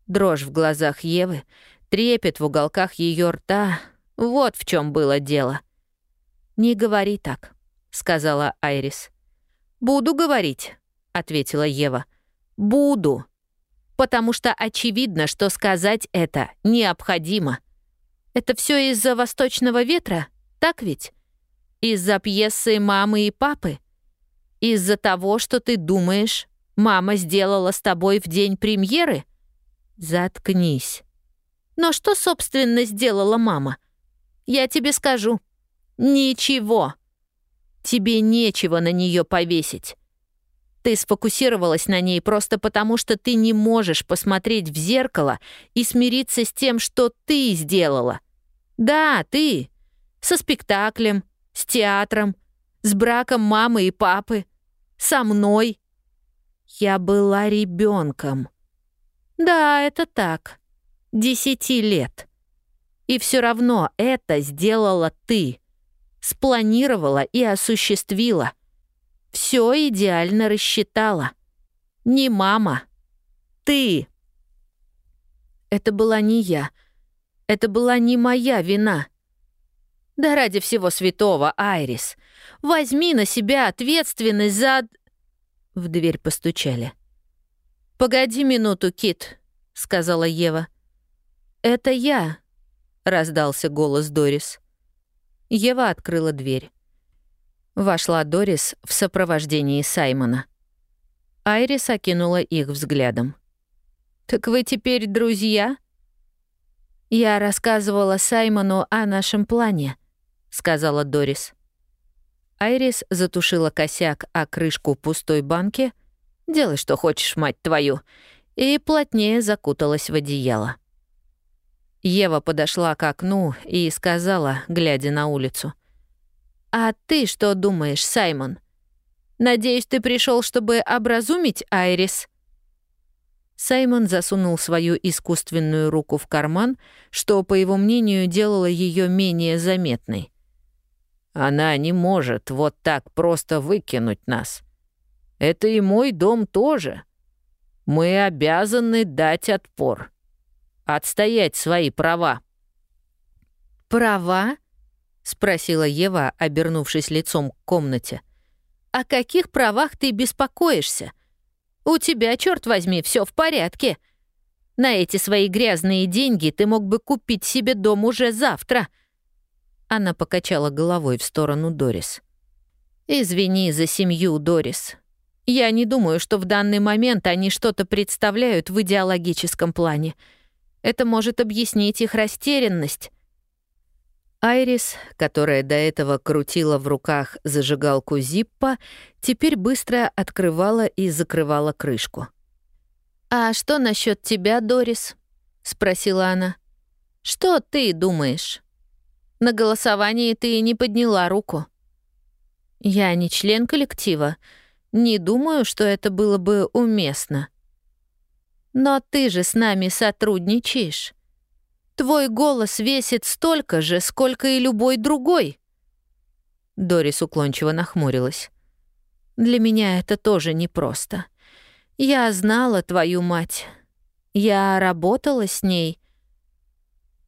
Дрожь в глазах Евы, трепет в уголках ее рта — вот в чем было дело. «Не говори так», — сказала Айрис. «Буду говорить», — ответила Ева. «Буду. Потому что очевидно, что сказать это необходимо. Это все из-за восточного ветра, так ведь? Из-за пьесы мамы и папы? Из-за того, что ты думаешь, мама сделала с тобой в день премьеры? Заткнись. Но что, собственно, сделала мама? Я тебе скажу. Ничего. Тебе нечего на нее повесить. Ты сфокусировалась на ней просто потому, что ты не можешь посмотреть в зеркало и смириться с тем, что ты сделала. Да, ты. Со спектаклем, с театром, с браком мамы и папы, со мной. Я была ребенком. Да, это так. Десяти лет. И все равно это сделала ты. Спланировала и осуществила. Все идеально рассчитала. Не мама. Ты. Это была не я. Это была не моя вина. Да ради всего святого, Айрис. Возьми на себя ответственность за... В дверь постучали. «Погоди минуту, Кит», — сказала Ева. «Это я», — раздался голос Дорис. Ева открыла дверь. Вошла Дорис в сопровождении Саймона. Айрис окинула их взглядом. «Так вы теперь друзья?» «Я рассказывала Саймону о нашем плане», — сказала Дорис. Айрис затушила косяк о крышку пустой банки. «Делай, что хочешь, мать твою!» и плотнее закуталась в одеяло. Ева подошла к окну и сказала, глядя на улицу. «А ты что думаешь, Саймон? Надеюсь, ты пришел, чтобы образумить Айрис?» Саймон засунул свою искусственную руку в карман, что, по его мнению, делало ее менее заметной. Она не может вот так просто выкинуть нас. Это и мой дом тоже. Мы обязаны дать отпор. Отстоять свои права». «Права?» — спросила Ева, обернувшись лицом к комнате. «О каких правах ты беспокоишься? У тебя, черт возьми, все в порядке. На эти свои грязные деньги ты мог бы купить себе дом уже завтра». Она покачала головой в сторону Дорис. «Извини за семью, Дорис. Я не думаю, что в данный момент они что-то представляют в идеологическом плане. Это может объяснить их растерянность». Айрис, которая до этого крутила в руках зажигалку Зиппа, теперь быстро открывала и закрывала крышку. «А что насчет тебя, Дорис?» — спросила она. «Что ты думаешь?» На голосовании ты не подняла руку. Я не член коллектива. Не думаю, что это было бы уместно. Но ты же с нами сотрудничаешь. Твой голос весит столько же, сколько и любой другой. Дорис уклончиво нахмурилась. Для меня это тоже непросто. Я знала твою мать. Я работала с ней,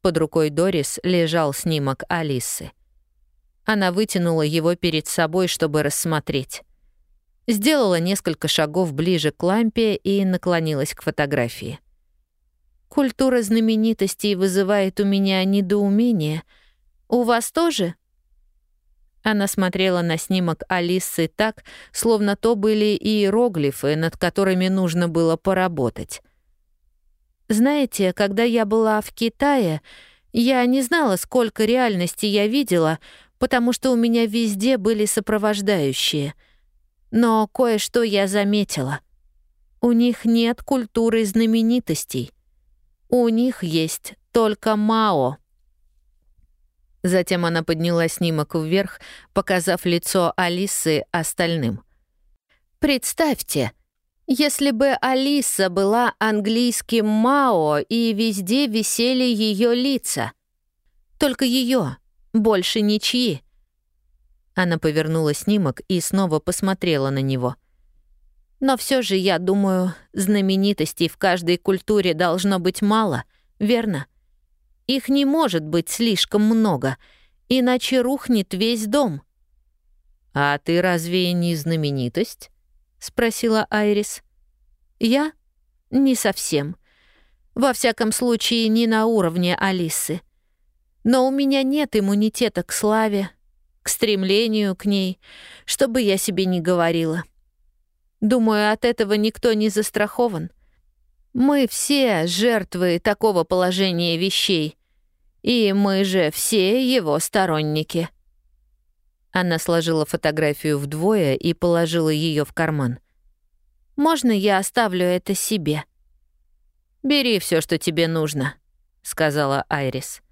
под рукой Дорис лежал снимок Алисы. Она вытянула его перед собой, чтобы рассмотреть. Сделала несколько шагов ближе к лампе и наклонилась к фотографии. «Культура знаменитостей вызывает у меня недоумение. У вас тоже?» Она смотрела на снимок Алисы так, словно то были иероглифы, над которыми нужно было поработать. Знаете, когда я была в Китае, я не знала, сколько реальности я видела, потому что у меня везде были сопровождающие. Но кое-что я заметила. У них нет культуры знаменитостей. У них есть только Мао. Затем она подняла снимок вверх, показав лицо Алисы остальным. «Представьте, Если бы Алиса была английским Мао, и везде висели ее лица. Только ее, больше ничьи. Она повернула снимок и снова посмотрела на него. Но все же, я думаю, знаменитостей в каждой культуре должно быть мало, верно? Их не может быть слишком много, иначе рухнет весь дом. «А ты разве не знаменитость?» — спросила Айрис. «Я? Не совсем. Во всяком случае, не на уровне Алисы. Но у меня нет иммунитета к славе, к стремлению к ней, что бы я себе ни говорила. Думаю, от этого никто не застрахован. Мы все жертвы такого положения вещей, и мы же все его сторонники». Она сложила фотографию вдвое и положила ее в карман. «Можно я оставлю это себе?» «Бери все, что тебе нужно», — сказала Айрис.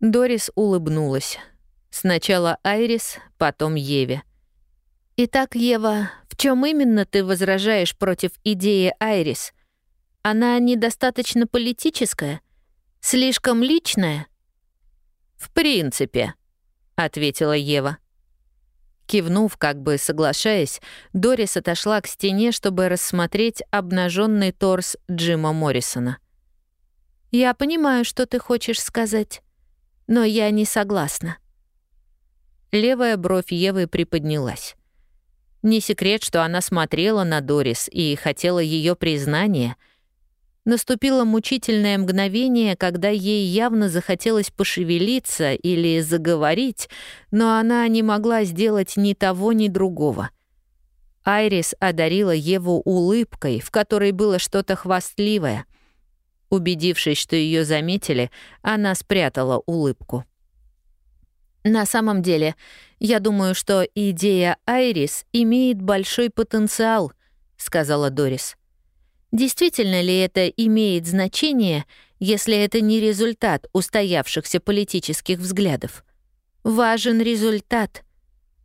Дорис улыбнулась. Сначала Айрис, потом Еве. «Итак, Ева, в чем именно ты возражаешь против идеи Айрис? Она недостаточно политическая? Слишком личная?» «В принципе», — ответила Ева. Кивнув, как бы соглашаясь, Дорис отошла к стене, чтобы рассмотреть обнаженный торс Джима Моррисона. «Я понимаю, что ты хочешь сказать, но я не согласна». Левая бровь Евы приподнялась. Не секрет, что она смотрела на Дорис и хотела ее признания — Наступило мучительное мгновение, когда ей явно захотелось пошевелиться или заговорить, но она не могла сделать ни того, ни другого. Айрис одарила Еву улыбкой, в которой было что-то хвастливое. Убедившись, что ее заметили, она спрятала улыбку. «На самом деле, я думаю, что идея Айрис имеет большой потенциал», — сказала Дорис. Действительно ли это имеет значение, если это не результат устоявшихся политических взглядов? Важен результат,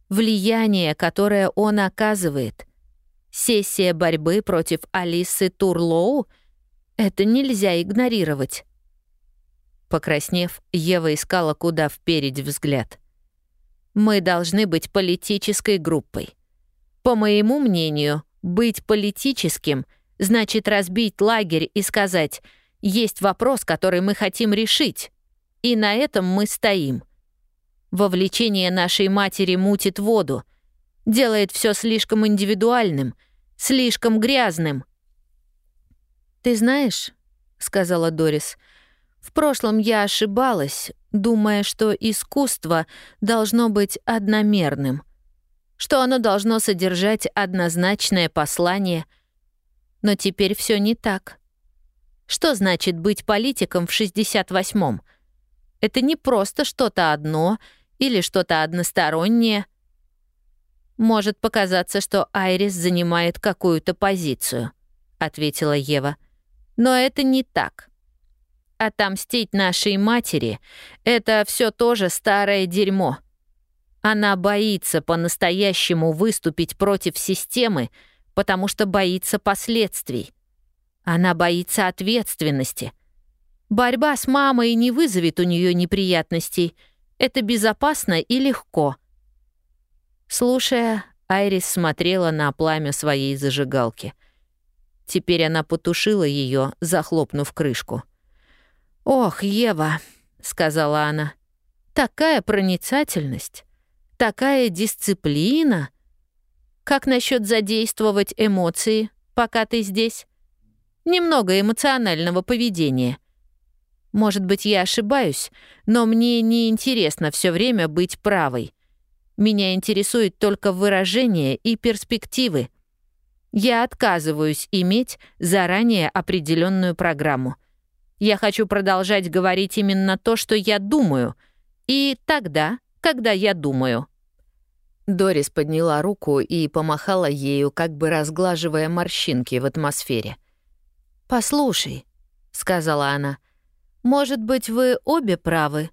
влияние, которое он оказывает. Сессия борьбы против Алисы Турлоу — это нельзя игнорировать. Покраснев, Ева искала, куда вперить взгляд. «Мы должны быть политической группой. По моему мнению, быть политическим — Значит, разбить лагерь и сказать, есть вопрос, который мы хотим решить, и на этом мы стоим. Вовлечение нашей матери мутит воду, делает все слишком индивидуальным, слишком грязным. «Ты знаешь», — сказала Дорис, — «в прошлом я ошибалась, думая, что искусство должно быть одномерным, что оно должно содержать однозначное послание — но теперь все не так. Что значит быть политиком в 68-м? Это не просто что-то одно или что-то одностороннее. Может показаться, что Айрис занимает какую-то позицию, ответила Ева. Но это не так. Отомстить нашей матери — это все тоже старое дерьмо. Она боится по-настоящему выступить против системы, потому что боится последствий. Она боится ответственности. Борьба с мамой не вызовет у нее неприятностей. Это безопасно и легко. Слушая, Айрис смотрела на пламя своей зажигалки. Теперь она потушила ее, захлопнув крышку. «Ох, Ева», — сказала она, — «такая проницательность, такая дисциплина». Как насчет задействовать эмоции, пока ты здесь? Немного эмоционального поведения. Может быть, я ошибаюсь, но мне не интересно все время быть правой. Меня интересует только выражение и перспективы. Я отказываюсь иметь заранее определенную программу. Я хочу продолжать говорить именно то, что я думаю, и тогда, когда я думаю. Дорис подняла руку и помахала ею, как бы разглаживая морщинки в атмосфере. «Послушай», — сказала она, — «может быть, вы обе правы?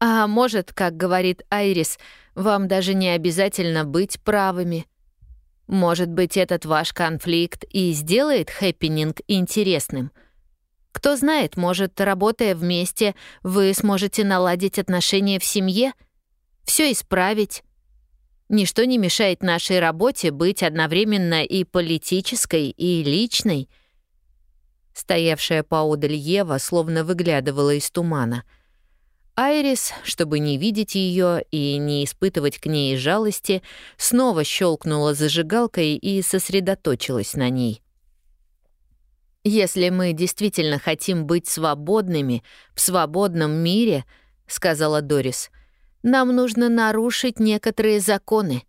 А может, как говорит Айрис, вам даже не обязательно быть правыми. Может быть, этот ваш конфликт и сделает хэппенинг интересным. Кто знает, может, работая вместе, вы сможете наладить отношения в семье, все исправить. Ничто не мешает нашей работе быть одновременно и политической, и личной. Стоявшая поодаль Ева словно выглядывала из тумана — Айрис, чтобы не видеть ее и не испытывать к ней жалости, снова щелкнула зажигалкой и сосредоточилась на ней. «Если мы действительно хотим быть свободными в свободном мире», — сказала Дорис, — «нам нужно нарушить некоторые законы.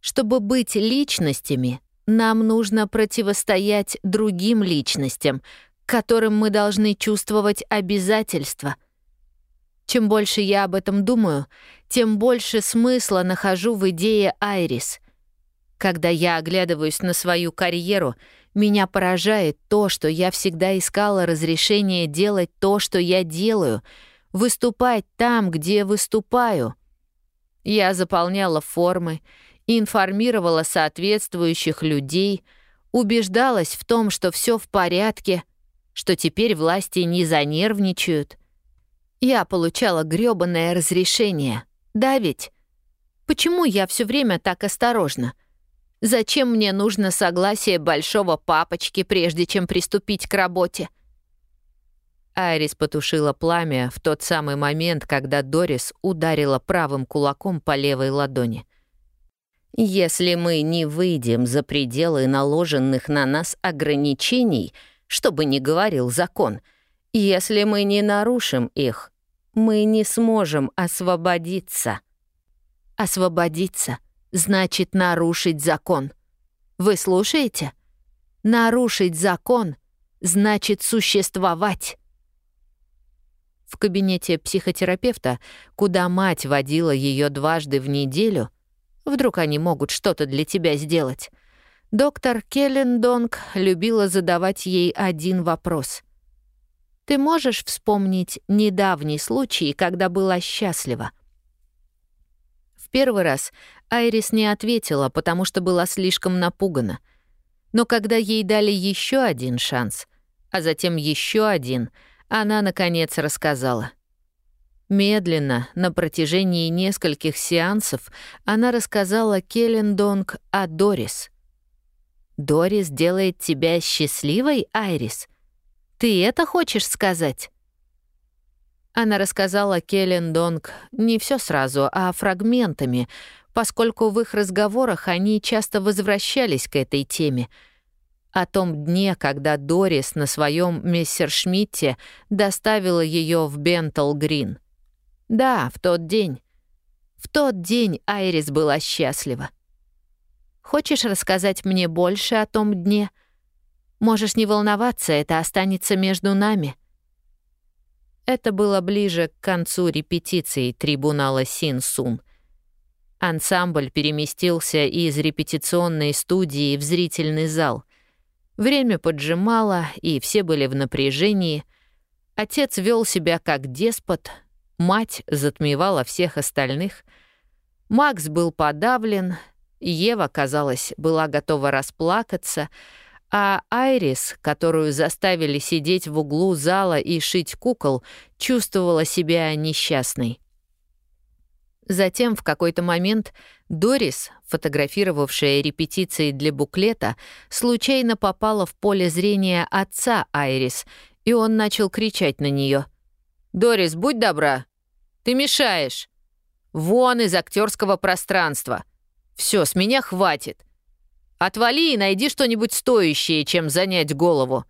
Чтобы быть личностями, нам нужно противостоять другим личностям, которым мы должны чувствовать обязательства — чем больше я об этом думаю, тем больше смысла нахожу в идее Айрис. Когда я оглядываюсь на свою карьеру, меня поражает то, что я всегда искала разрешение делать то, что я делаю, выступать там, где выступаю. Я заполняла формы, информировала соответствующих людей, убеждалась в том, что все в порядке, что теперь власти не занервничают — я получала грёбаное разрешение. Да ведь? Почему я все время так осторожна? Зачем мне нужно согласие большого папочки, прежде чем приступить к работе? Айрис потушила пламя в тот самый момент, когда Дорис ударила правым кулаком по левой ладони. «Если мы не выйдем за пределы наложенных на нас ограничений, что бы ни говорил закон, если мы не нарушим их, мы не сможем освободиться. Освободиться значит нарушить закон. Вы слушаете? Нарушить закон значит существовать. В кабинете психотерапевта, куда мать водила ее дважды в неделю, вдруг они могут что-то для тебя сделать, доктор Келлендонг любила задавать ей один вопрос — ты можешь вспомнить недавний случай, когда была счастлива? В первый раз Айрис не ответила, потому что была слишком напугана. Но когда ей дали еще один шанс, а затем еще один, она, наконец, рассказала. Медленно, на протяжении нескольких сеансов, она рассказала Келлендонг о Дорис. «Дорис делает тебя счастливой, Айрис?» Ты это хочешь сказать?» Она рассказала Келлен Донг не все сразу, а фрагментами, поскольку в их разговорах они часто возвращались к этой теме. О том дне, когда Дорис на своем мессершмитте доставила ее в Бентл Грин. Да, в тот день. В тот день Айрис была счастлива. «Хочешь рассказать мне больше о том дне?» Можешь не волноваться, это останется между нами». Это было ближе к концу репетиции трибунала Син-Сун. Ансамбль переместился из репетиционной студии в зрительный зал. Время поджимало, и все были в напряжении. Отец вел себя как деспот, мать затмевала всех остальных. Макс был подавлен, Ева, казалось, была готова расплакаться — а Айрис, которую заставили сидеть в углу зала и шить кукол, чувствовала себя несчастной. Затем в какой-то момент Дорис, фотографировавшая репетиции для буклета, случайно попала в поле зрения отца Айрис, и он начал кричать на нее: «Дорис, будь добра! Ты мешаешь! Вон из актерского пространства! Все, с меня хватит! Отвали и найди что-нибудь стоящее, чем занять голову.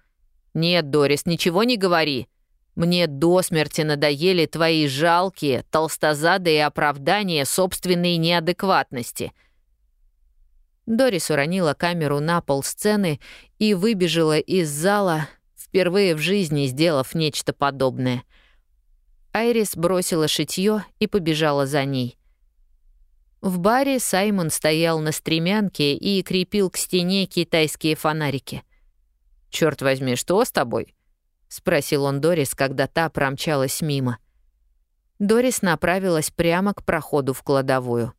Нет, Дорис, ничего не говори. Мне до смерти надоели твои жалкие, толстозадые оправдания собственной неадекватности». Дорис уронила камеру на пол сцены и выбежала из зала, впервые в жизни сделав нечто подобное. Айрис бросила шитьё и побежала за ней. В баре Саймон стоял на стремянке и крепил к стене китайские фонарики. «Чёрт возьми, что с тобой?» — спросил он Дорис, когда та промчалась мимо. Дорис направилась прямо к проходу в кладовую.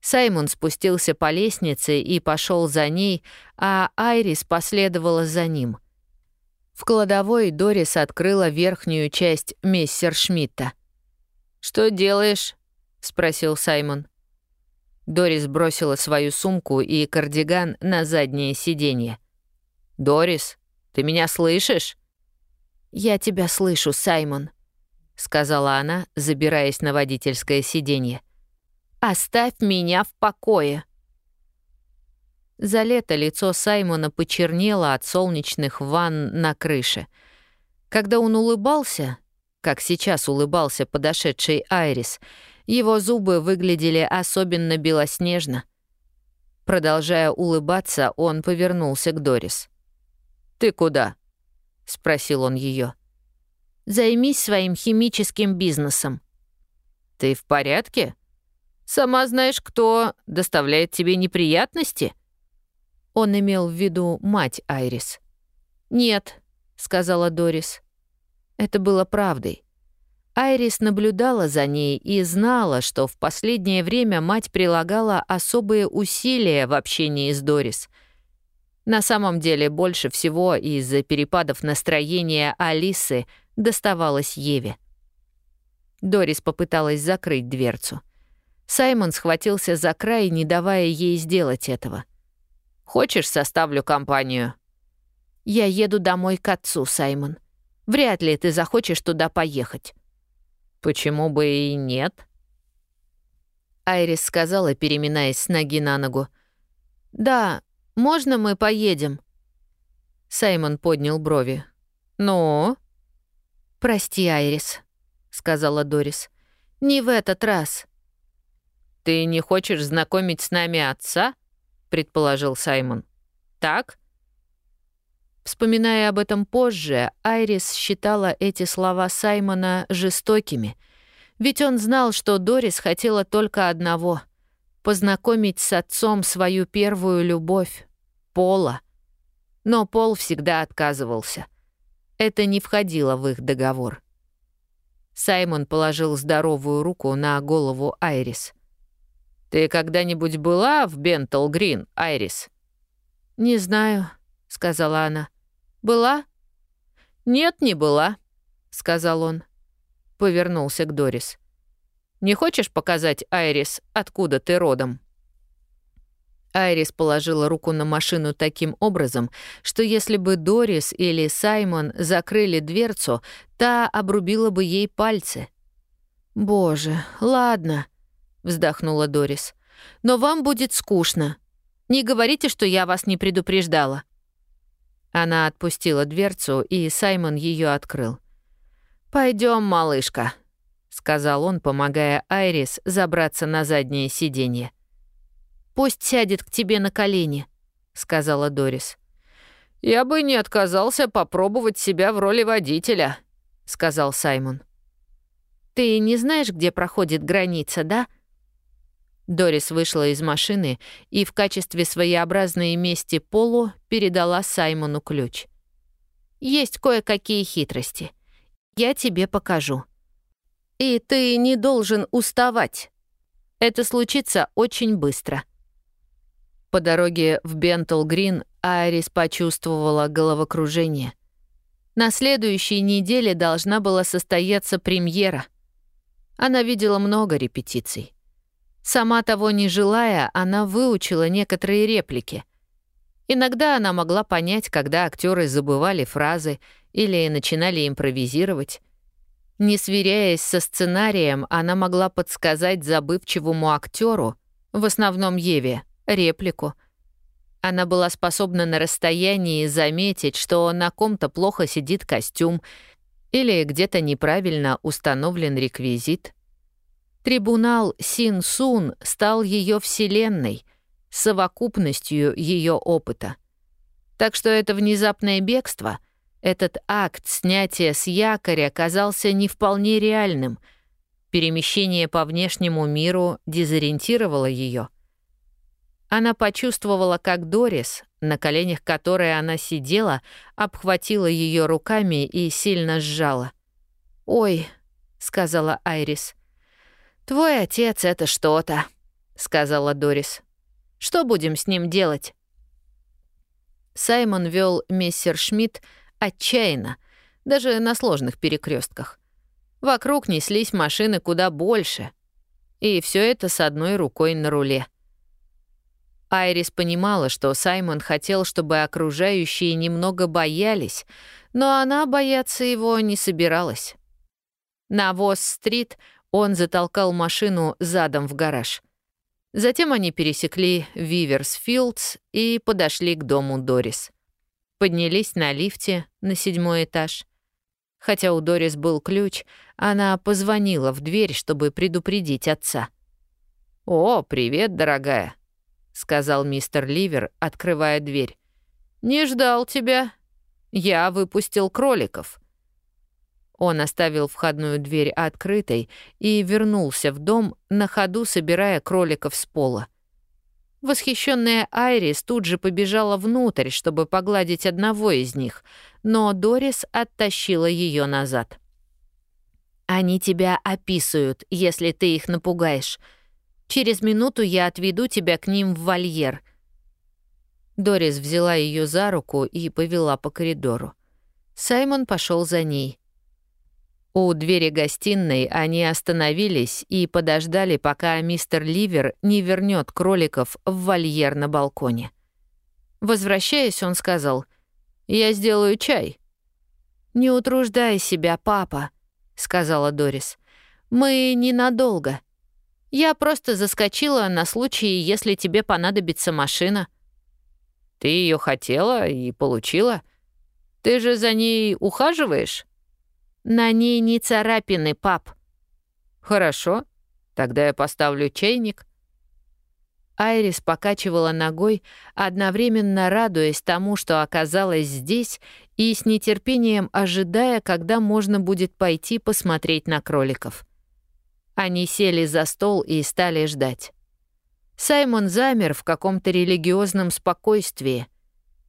Саймон спустился по лестнице и пошел за ней, а Айрис последовала за ним. В кладовой Дорис открыла верхнюю часть мессершмитта. «Что делаешь?» — спросил Саймон. Дорис бросила свою сумку и кардиган на заднее сиденье. «Дорис, ты меня слышишь?» «Я тебя слышу, Саймон», — сказала она, забираясь на водительское сиденье. «Оставь меня в покое». За лето лицо Саймона почернело от солнечных ванн на крыше. Когда он улыбался, как сейчас улыбался подошедший Айрис, его зубы выглядели особенно белоснежно. Продолжая улыбаться, он повернулся к Дорис. «Ты куда?» — спросил он ее. «Займись своим химическим бизнесом». «Ты в порядке? Сама знаешь, кто доставляет тебе неприятности?» Он имел в виду мать Айрис. «Нет», — сказала Дорис. Это было правдой. Айрис наблюдала за ней и знала, что в последнее время мать прилагала особые усилия в общении с Дорис — на самом деле больше всего из-за перепадов настроения Алисы доставалось Еве. Дорис попыталась закрыть дверцу. Саймон схватился за край, не давая ей сделать этого. «Хочешь, составлю компанию?» «Я еду домой к отцу, Саймон. Вряд ли ты захочешь туда поехать». «Почему бы и нет?» Айрис сказала, переминаясь с ноги на ногу. «Да, можно мы поедем?» Саймон поднял брови. «Ну?» «Прости, Айрис», — сказала Дорис. «Не в этот раз». «Ты не хочешь знакомить с нами отца?» — предположил Саймон. «Так?» Вспоминая об этом позже, Айрис считала эти слова Саймона жестокими, ведь он знал, что Дорис хотела только одного — познакомить с отцом свою первую любовь, Пола. Но Пол всегда отказывался. Это не входило в их договор. Саймон положил здоровую руку на голову Айрис. «Ты когда-нибудь была в Бентл Грин, Айрис?» «Не знаю», — сказала она. «Была?» «Нет, не была», — сказал он. Повернулся к Дорис. Не хочешь показать, Айрис, откуда ты родом?» Айрис положила руку на машину таким образом, что если бы Дорис или Саймон закрыли дверцу, та обрубила бы ей пальцы. «Боже, ладно», — вздохнула Дорис. «Но вам будет скучно. Не говорите, что я вас не предупреждала». Она отпустила дверцу, и Саймон ее открыл. Пойдем, малышка», сказал он, помогая Айрис забраться на заднее сиденье. «Пусть сядет к тебе на колени», — сказала Дорис. «Я бы не отказался попробовать себя в роли водителя», — сказал Саймон. «Ты не знаешь, где проходит граница, да?» Дорис вышла из машины и в качестве своеобразной мести Полу передала Саймону ключ. «Есть кое-какие хитрости. Я тебе покажу». И ты не должен уставать. Это случится очень быстро. По дороге в Бентл-Грин Айрис почувствовала головокружение. На следующей неделе должна была состояться премьера. Она видела много репетиций. Сама того не желая, она выучила некоторые реплики. Иногда она могла понять, когда актеры забывали фразы или начинали импровизировать. Не сверяясь со сценарием, она могла подсказать забывчивому актеру, в основном Еве, реплику. Она была способна на расстоянии заметить, что на ком-то плохо сидит костюм или где-то неправильно установлен реквизит. Трибунал Син-Сун стал ее вселенной, совокупностью ее опыта. Так что это внезапное бегство — этот акт снятия с якоря казался не вполне реальным. Перемещение по внешнему миру дезориентировало ее. Она почувствовала, как Дорис, на коленях которой она сидела, обхватила ее руками и сильно сжала. «Ой», — сказала Айрис, — «твой отец — это что-то». сказала Дорис. «Что будем с ним делать?» Саймон вел мистер Шмидт отчаянно, даже на сложных перекрестках. Вокруг неслись машины куда больше. И все это с одной рукой на руле. Айрис понимала, что Саймон хотел, чтобы окружающие немного боялись, но она бояться его не собиралась. На Восс-стрит он затолкал машину задом в гараж. Затем они пересекли Виверсфилдс и подошли к дому Дорис. Поднялись на лифте на седьмой этаж. Хотя у Дорис был ключ, она позвонила в дверь, чтобы предупредить отца. «О, привет, дорогая», — сказал мистер Ливер, открывая дверь. «Не ждал тебя. Я выпустил кроликов». Он оставил входную дверь открытой и вернулся в дом, на ходу собирая кроликов с пола. Восхищенная Айрис тут же побежала внутрь, чтобы погладить одного из них, но Дорис оттащила ее назад. «Они тебя описывают, если ты их напугаешь. Через минуту я отведу тебя к ним в вольер». Дорис взяла ее за руку и повела по коридору. Саймон пошел за ней — у двери гостиной они остановились и подождали, пока мистер Ливер не вернет кроликов в вольер на балконе. Возвращаясь, он сказал, «Я сделаю чай». «Не утруждай себя, папа», — сказала Дорис. «Мы ненадолго. Я просто заскочила на случай, если тебе понадобится машина». «Ты ее хотела и получила? Ты же за ней ухаживаешь?» На ней не царапины, пап. Хорошо, тогда я поставлю чайник. Айрис покачивала ногой, одновременно радуясь тому, что оказалась здесь, и с нетерпением ожидая, когда можно будет пойти посмотреть на кроликов. Они сели за стол и стали ждать. Саймон замер в каком-то религиозном спокойствии.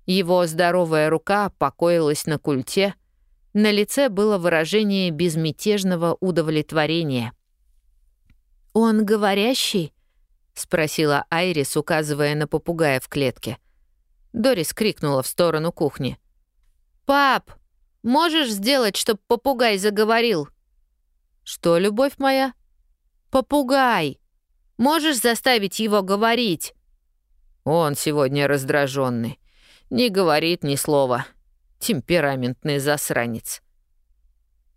Его здоровая рука покоилась на культе — на лице было выражение безмятежного удовлетворения. «Он говорящий?» — спросила Айрис, указывая на попугая в клетке. Дорис крикнула в сторону кухни. «Пап, можешь сделать, чтобы попугай заговорил?» «Что, любовь моя?» «Попугай! Можешь заставить его говорить?» «Он сегодня раздраженный. Не говорит ни слова. Темпераментный засранец.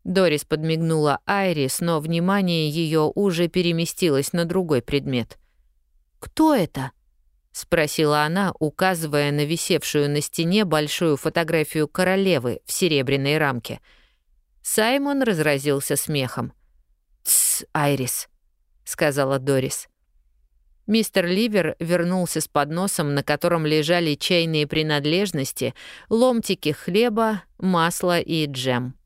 Дорис подмигнула Айрис, но внимание ее уже переместилось на другой предмет. «Кто это?» — спросила она, указывая на висевшую на стене большую фотографию королевы в серебряной рамке. Саймон разразился смехом. «Тсс, Айрис», — сказала Дорис. Мистер Ливер вернулся с подносом, на котором лежали чайные принадлежности, ломтики хлеба, масло и джем.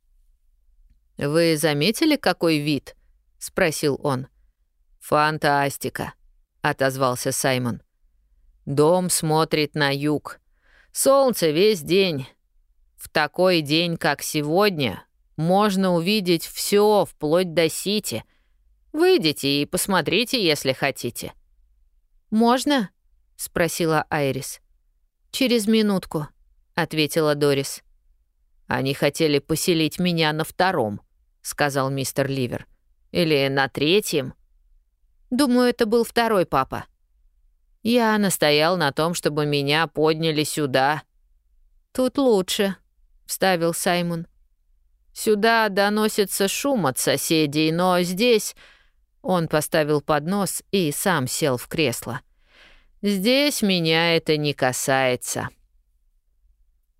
«Вы заметили, какой вид?» — спросил он. «Фантастика», — отозвался Саймон. «Дом смотрит на юг. Солнце весь день. В такой день, как сегодня, можно увидеть все вплоть до Сити. Выйдите и посмотрите, если хотите». «Можно?» — спросила Айрис. «Через минутку», — ответила Дорис. «Они хотели поселить меня на втором», — сказал мистер Ливер. «Или на третьем?» «Думаю, это был второй папа». «Я настоял на том, чтобы меня подняли сюда». «Тут лучше», — вставил Саймон. «Сюда доносится шум от соседей, но здесь...» Он поставил поднос и сам сел в кресло. «Здесь меня это не касается».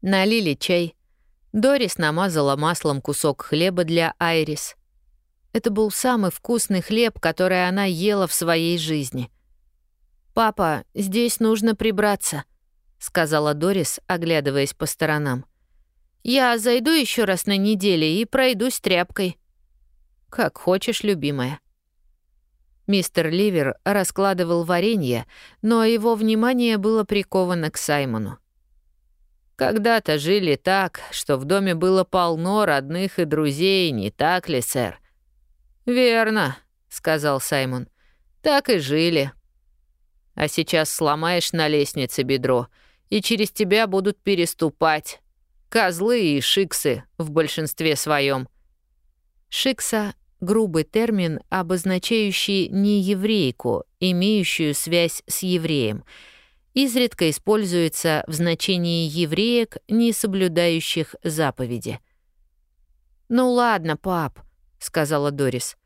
Налили чай. Дорис намазала маслом кусок хлеба для Айрис. Это был самый вкусный хлеб, который она ела в своей жизни. «Папа, здесь нужно прибраться», — сказала Дорис, оглядываясь по сторонам. «Я зайду еще раз на неделе и пройдусь тряпкой». «Как хочешь, любимая». Мистер Ливер раскладывал варенье, но его внимание было приковано к Саймону. «Когда-то жили так, что в доме было полно родных и друзей, не так ли, сэр?» «Верно», — сказал Саймон. «Так и жили. А сейчас сломаешь на лестнице бедро, и через тебя будут переступать. Козлы и шиксы в большинстве своем. Шикса — грубый термин, обозначающий не еврейку, имеющую связь с евреем. Изредка используется в значении евреек, не соблюдающих заповеди. «Ну ладно, пап», — сказала Дорис.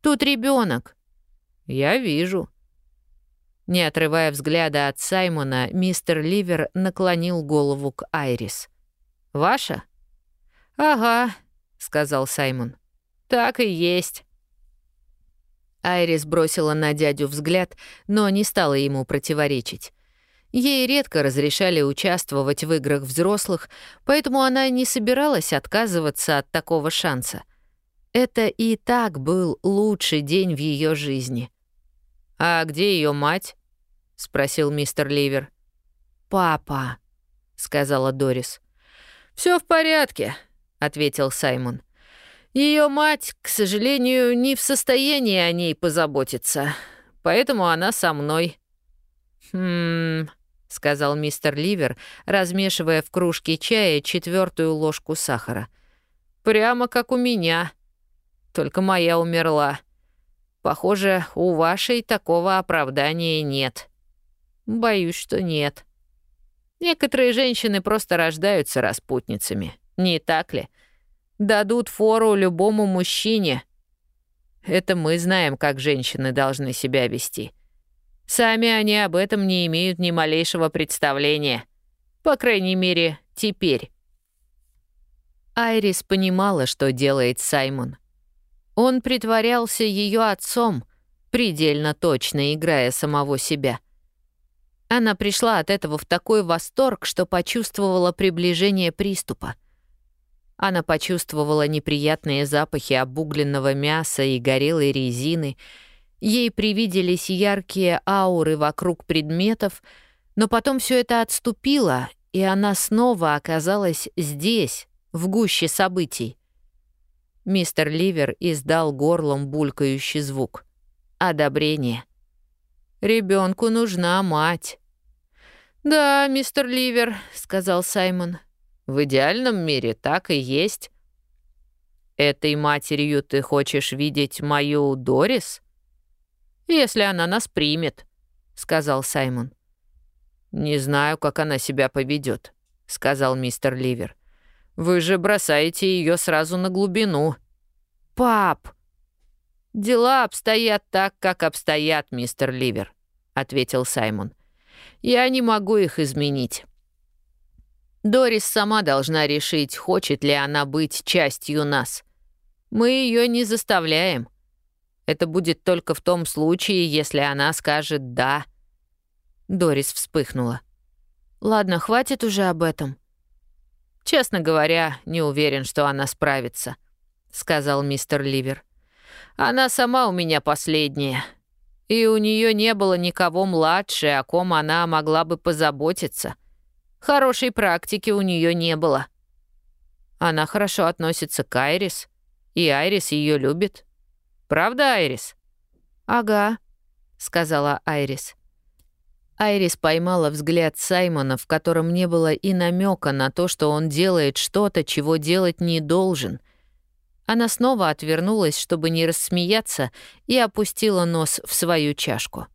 «Тут ребенок. «Я вижу», не отрывая взгляда от Саймона, мистер Ливер наклонил голову к Айрис. «Ваша?» «Ага», — сказал Саймон. «Так и есть». Айрис бросила на дядю взгляд, но не стала ему противоречить. Ей редко разрешали участвовать в играх взрослых, поэтому она не собиралась отказываться от такого шанса. Это и так был лучший день в ее жизни. «А где ее мать?» — спросил мистер Ливер. «Папа», — сказала Дорис. Все в порядке», — ответил Саймон. Ее мать, к сожалению, не в состоянии о ней позаботиться, поэтому она со мной». «Хм...» — сказал мистер Ливер, размешивая в кружке чая четвертую ложку сахара. «Прямо как у меня. Только моя умерла. Похоже, у вашей такого оправдания нет». Боюсь, что нет. Некоторые женщины просто рождаются распутницами, не так ли? Дадут фору любому мужчине. Это мы знаем, как женщины должны себя вести. Сами они об этом не имеют ни малейшего представления. По крайней мере, теперь. Айрис понимала, что делает Саймон. Он притворялся ее отцом, предельно точно играя самого себя — она пришла от этого в такой восторг, что почувствовала приближение приступа. Она почувствовала неприятные запахи обугленного мяса и горелой резины. Ей привиделись яркие ауры вокруг предметов, но потом все это отступило, и она снова оказалась здесь, в гуще событий. Мистер Ливер издал горлом булькающий звук. Одобрение. Ребенку нужна мать. Да, мистер Ливер, сказал Саймон. В идеальном мире так и есть. Этой матерью ты хочешь видеть мою Дорис? Если она нас примет, сказал Саймон. Не знаю, как она себя поведет, сказал мистер Ливер. Вы же бросаете ее сразу на глубину. Пап, «Дела обстоят так, как обстоят, мистер Ливер», — ответил Саймон. «Я не могу их изменить. Дорис сама должна решить, хочет ли она быть частью нас. Мы ее не заставляем. Это будет только в том случае, если она скажет «да». Дорис вспыхнула. «Ладно, хватит уже об этом». «Честно говоря, не уверен, что она справится», — сказал мистер Ливер. Она сама у меня последняя. И у нее не было никого младше, о ком она могла бы позаботиться. Хорошей практики у нее не было. Она хорошо относится к Айрис, и Айрис ее любит. Правда, Айрис? «Ага», — сказала Айрис. Айрис поймала взгляд Саймона, в котором не было и намека на то, что он делает что-то, чего делать не должен — она снова отвернулась, чтобы не рассмеяться, и опустила нос в свою чашку.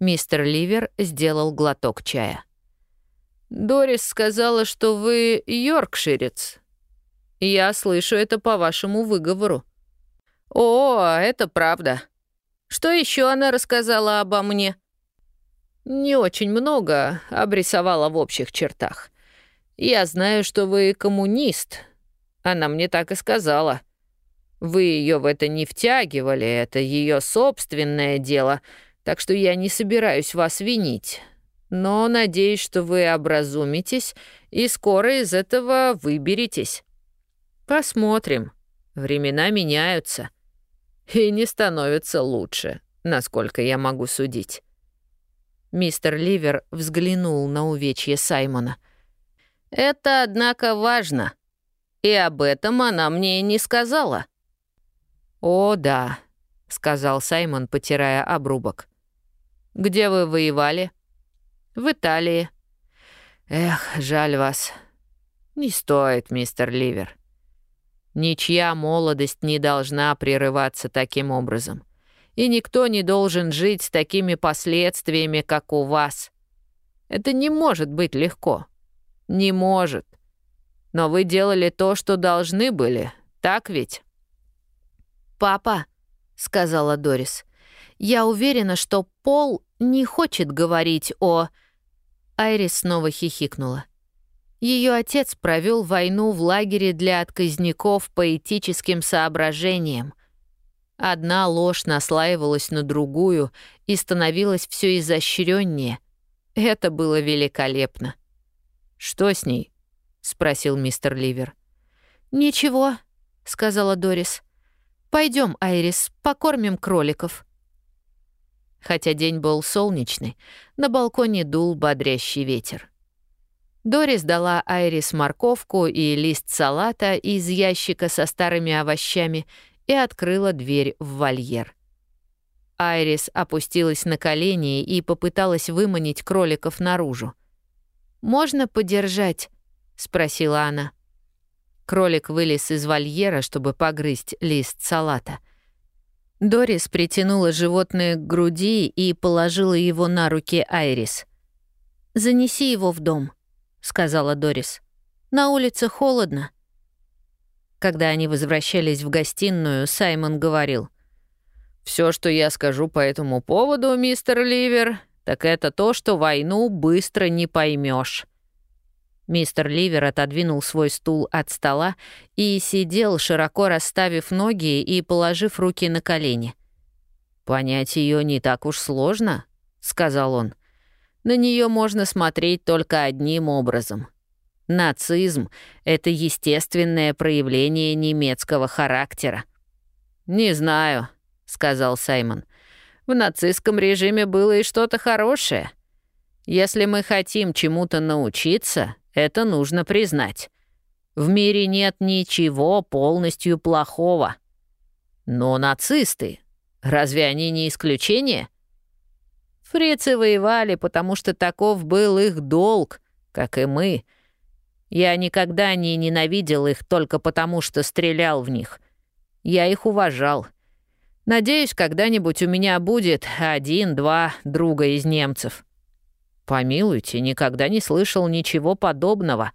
Мистер Ливер сделал глоток чая. «Дорис сказала, что вы йоркширец. Я слышу это по вашему выговору». «О, это правда. Что еще она рассказала обо мне?» «Не очень много обрисовала в общих чертах. Я знаю, что вы коммунист, она мне так и сказала. Вы ее в это не втягивали, это ее собственное дело, так что я не собираюсь вас винить. Но надеюсь, что вы образумитесь и скоро из этого выберетесь. Посмотрим. Времена меняются. И не становятся лучше, насколько я могу судить. Мистер Ливер взглянул на увечье Саймона. «Это, однако, важно», и об этом она мне не сказала». «О, да», — сказал Саймон, потирая обрубок. Где вы воевали?» «В Италии». «Эх, жаль вас». «Не стоит, мистер Ливер. Ничья молодость не должна прерываться таким образом. И никто не должен жить с такими последствиями, как у вас. Это не может быть легко. Не может. Но вы делали то, что должны были, так ведь? «Папа», — сказала Дорис, — «я уверена, что Пол не хочет говорить о...» Айрис снова хихикнула. Ее отец провел войну в лагере для отказников по этическим соображениям. Одна ложь наслаивалась на другую и становилась все изощреннее. Это было великолепно. «Что с ней?» — спросил мистер Ливер. «Ничего», — сказала Дорис. Пойдем, Айрис, покормим кроликов». Хотя день был солнечный, на балконе дул бодрящий ветер. Дорис дала Айрис морковку и лист салата из ящика со старыми овощами и открыла дверь в вольер. Айрис опустилась на колени и попыталась выманить кроликов наружу. «Можно подержать?» — спросила она. Кролик вылез из вольера, чтобы погрызть лист салата. Дорис притянула животное к груди и положила его на руки Айрис. «Занеси его в дом», — сказала Дорис. «На улице холодно». Когда они возвращались в гостиную, Саймон говорил. «Все, что я скажу по этому поводу, мистер Ливер, так это то, что войну быстро не поймешь. Мистер Ливер отодвинул свой стул от стола и сидел, широко расставив ноги и положив руки на колени. «Понять ее не так уж сложно», — сказал он. На нее можно смотреть только одним образом. Нацизм — это естественное проявление немецкого характера. «Не знаю», — сказал Саймон. «В нацистском режиме было и что-то хорошее. Если мы хотим чему-то научиться, это нужно признать. В мире нет ничего полностью плохого. Но нацисты, разве они не исключение?» Фрицы воевали, потому что таков был их долг, как и мы. Я никогда не ненавидел их только потому, что стрелял в них. Я их уважал. Надеюсь, когда-нибудь у меня будет один-два друга из немцев. Помилуйте, никогда не слышал ничего подобного.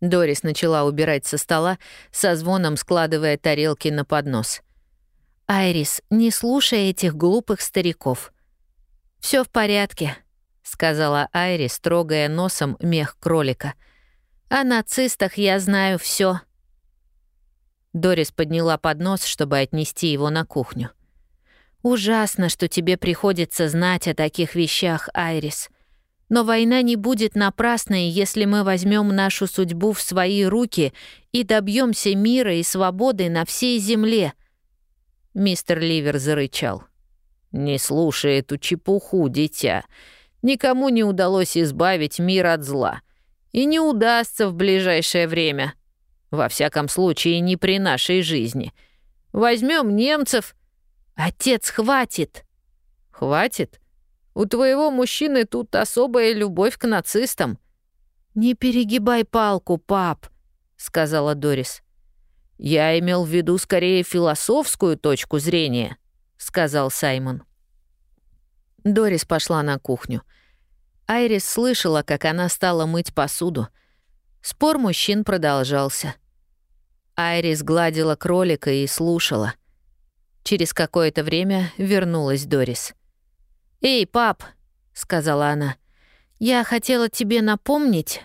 Дорис начала убирать со стола, со звоном складывая тарелки на поднос. «Айрис, не слушай этих глупых стариков. Все в порядке», — сказала Айрис, трогая носом мех кролика. «О нацистах я знаю все. Дорис подняла поднос, чтобы отнести его на кухню. «Ужасно, что тебе приходится знать о таких вещах, Айрис. Но война не будет напрасной, если мы возьмем нашу судьбу в свои руки и добьемся мира и свободы на всей земле». Мистер Ливер зарычал. «Не слушай эту чепуху, дитя. Никому не удалось избавить мир от зла. И не удастся в ближайшее время. Во всяком случае, не при нашей жизни. Возьмем немцев. Отец, хватит!» «Хватит? У твоего мужчины тут особая любовь к нацистам». «Не перегибай палку, пап», — сказала Дорис. «Я имел в виду скорее философскую точку зрения», — сказал Саймон. Дорис пошла на кухню. Айрис слышала, как она стала мыть посуду. Спор мужчин продолжался. Айрис гладила кролика и слушала. Через какое-то время вернулась Дорис. «Эй, пап», — сказала она, — «я хотела тебе напомнить...»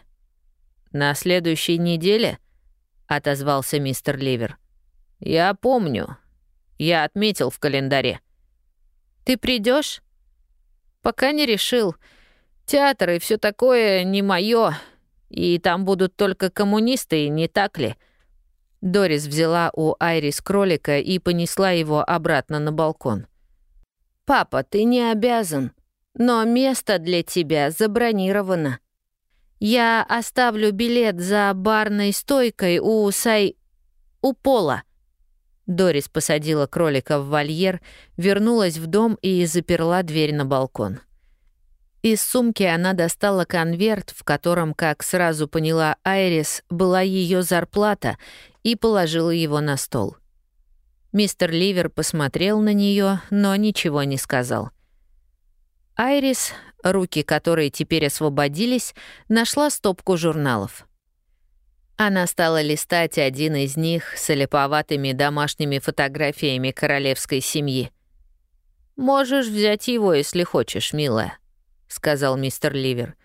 «На следующей неделе?» — отозвался мистер Ливер. «Я помню. Я отметил в календаре». «Ты придешь? Пока не решил. Театр и все такое не мое. И там будут только коммунисты, не так ли? Дорис взяла у Айрис кролика и понесла его обратно на балкон. «Папа, ты не обязан, но место для тебя забронировано. Я оставлю билет за барной стойкой у Сай... у Пола». Дорис посадила кролика в вольер, вернулась в дом и заперла дверь на балкон. Из сумки она достала конверт, в котором, как сразу поняла Айрис, была ее зарплата, и положила его на стол. Мистер Ливер посмотрел на нее, но ничего не сказал. Айрис, руки которой теперь освободились, нашла стопку журналов. Она стала листать один из них с олиповатыми домашними фотографиями королевской семьи. «Можешь взять его, если хочешь, милая», — сказал мистер Ливер.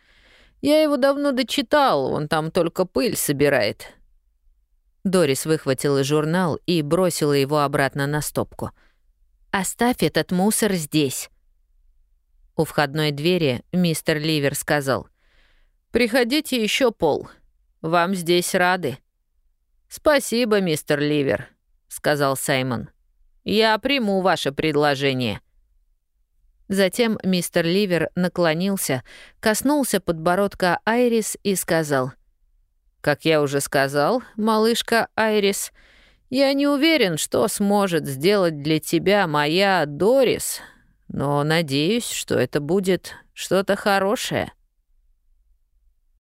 «Я его давно дочитал, он там только пыль собирает». Дорис выхватила журнал и бросила его обратно на стопку. «Оставь этот мусор здесь». У входной двери мистер Ливер сказал. «Приходите еще, Пол. Вам здесь рады». «Спасибо, мистер Ливер», — сказал Саймон. «Я приму ваше предложение». Затем мистер Ливер наклонился, коснулся подбородка Айрис и сказал. «Как я уже сказал, малышка Айрис, я не уверен, что сможет сделать для тебя моя Дорис, но надеюсь, что это будет что-то хорошее».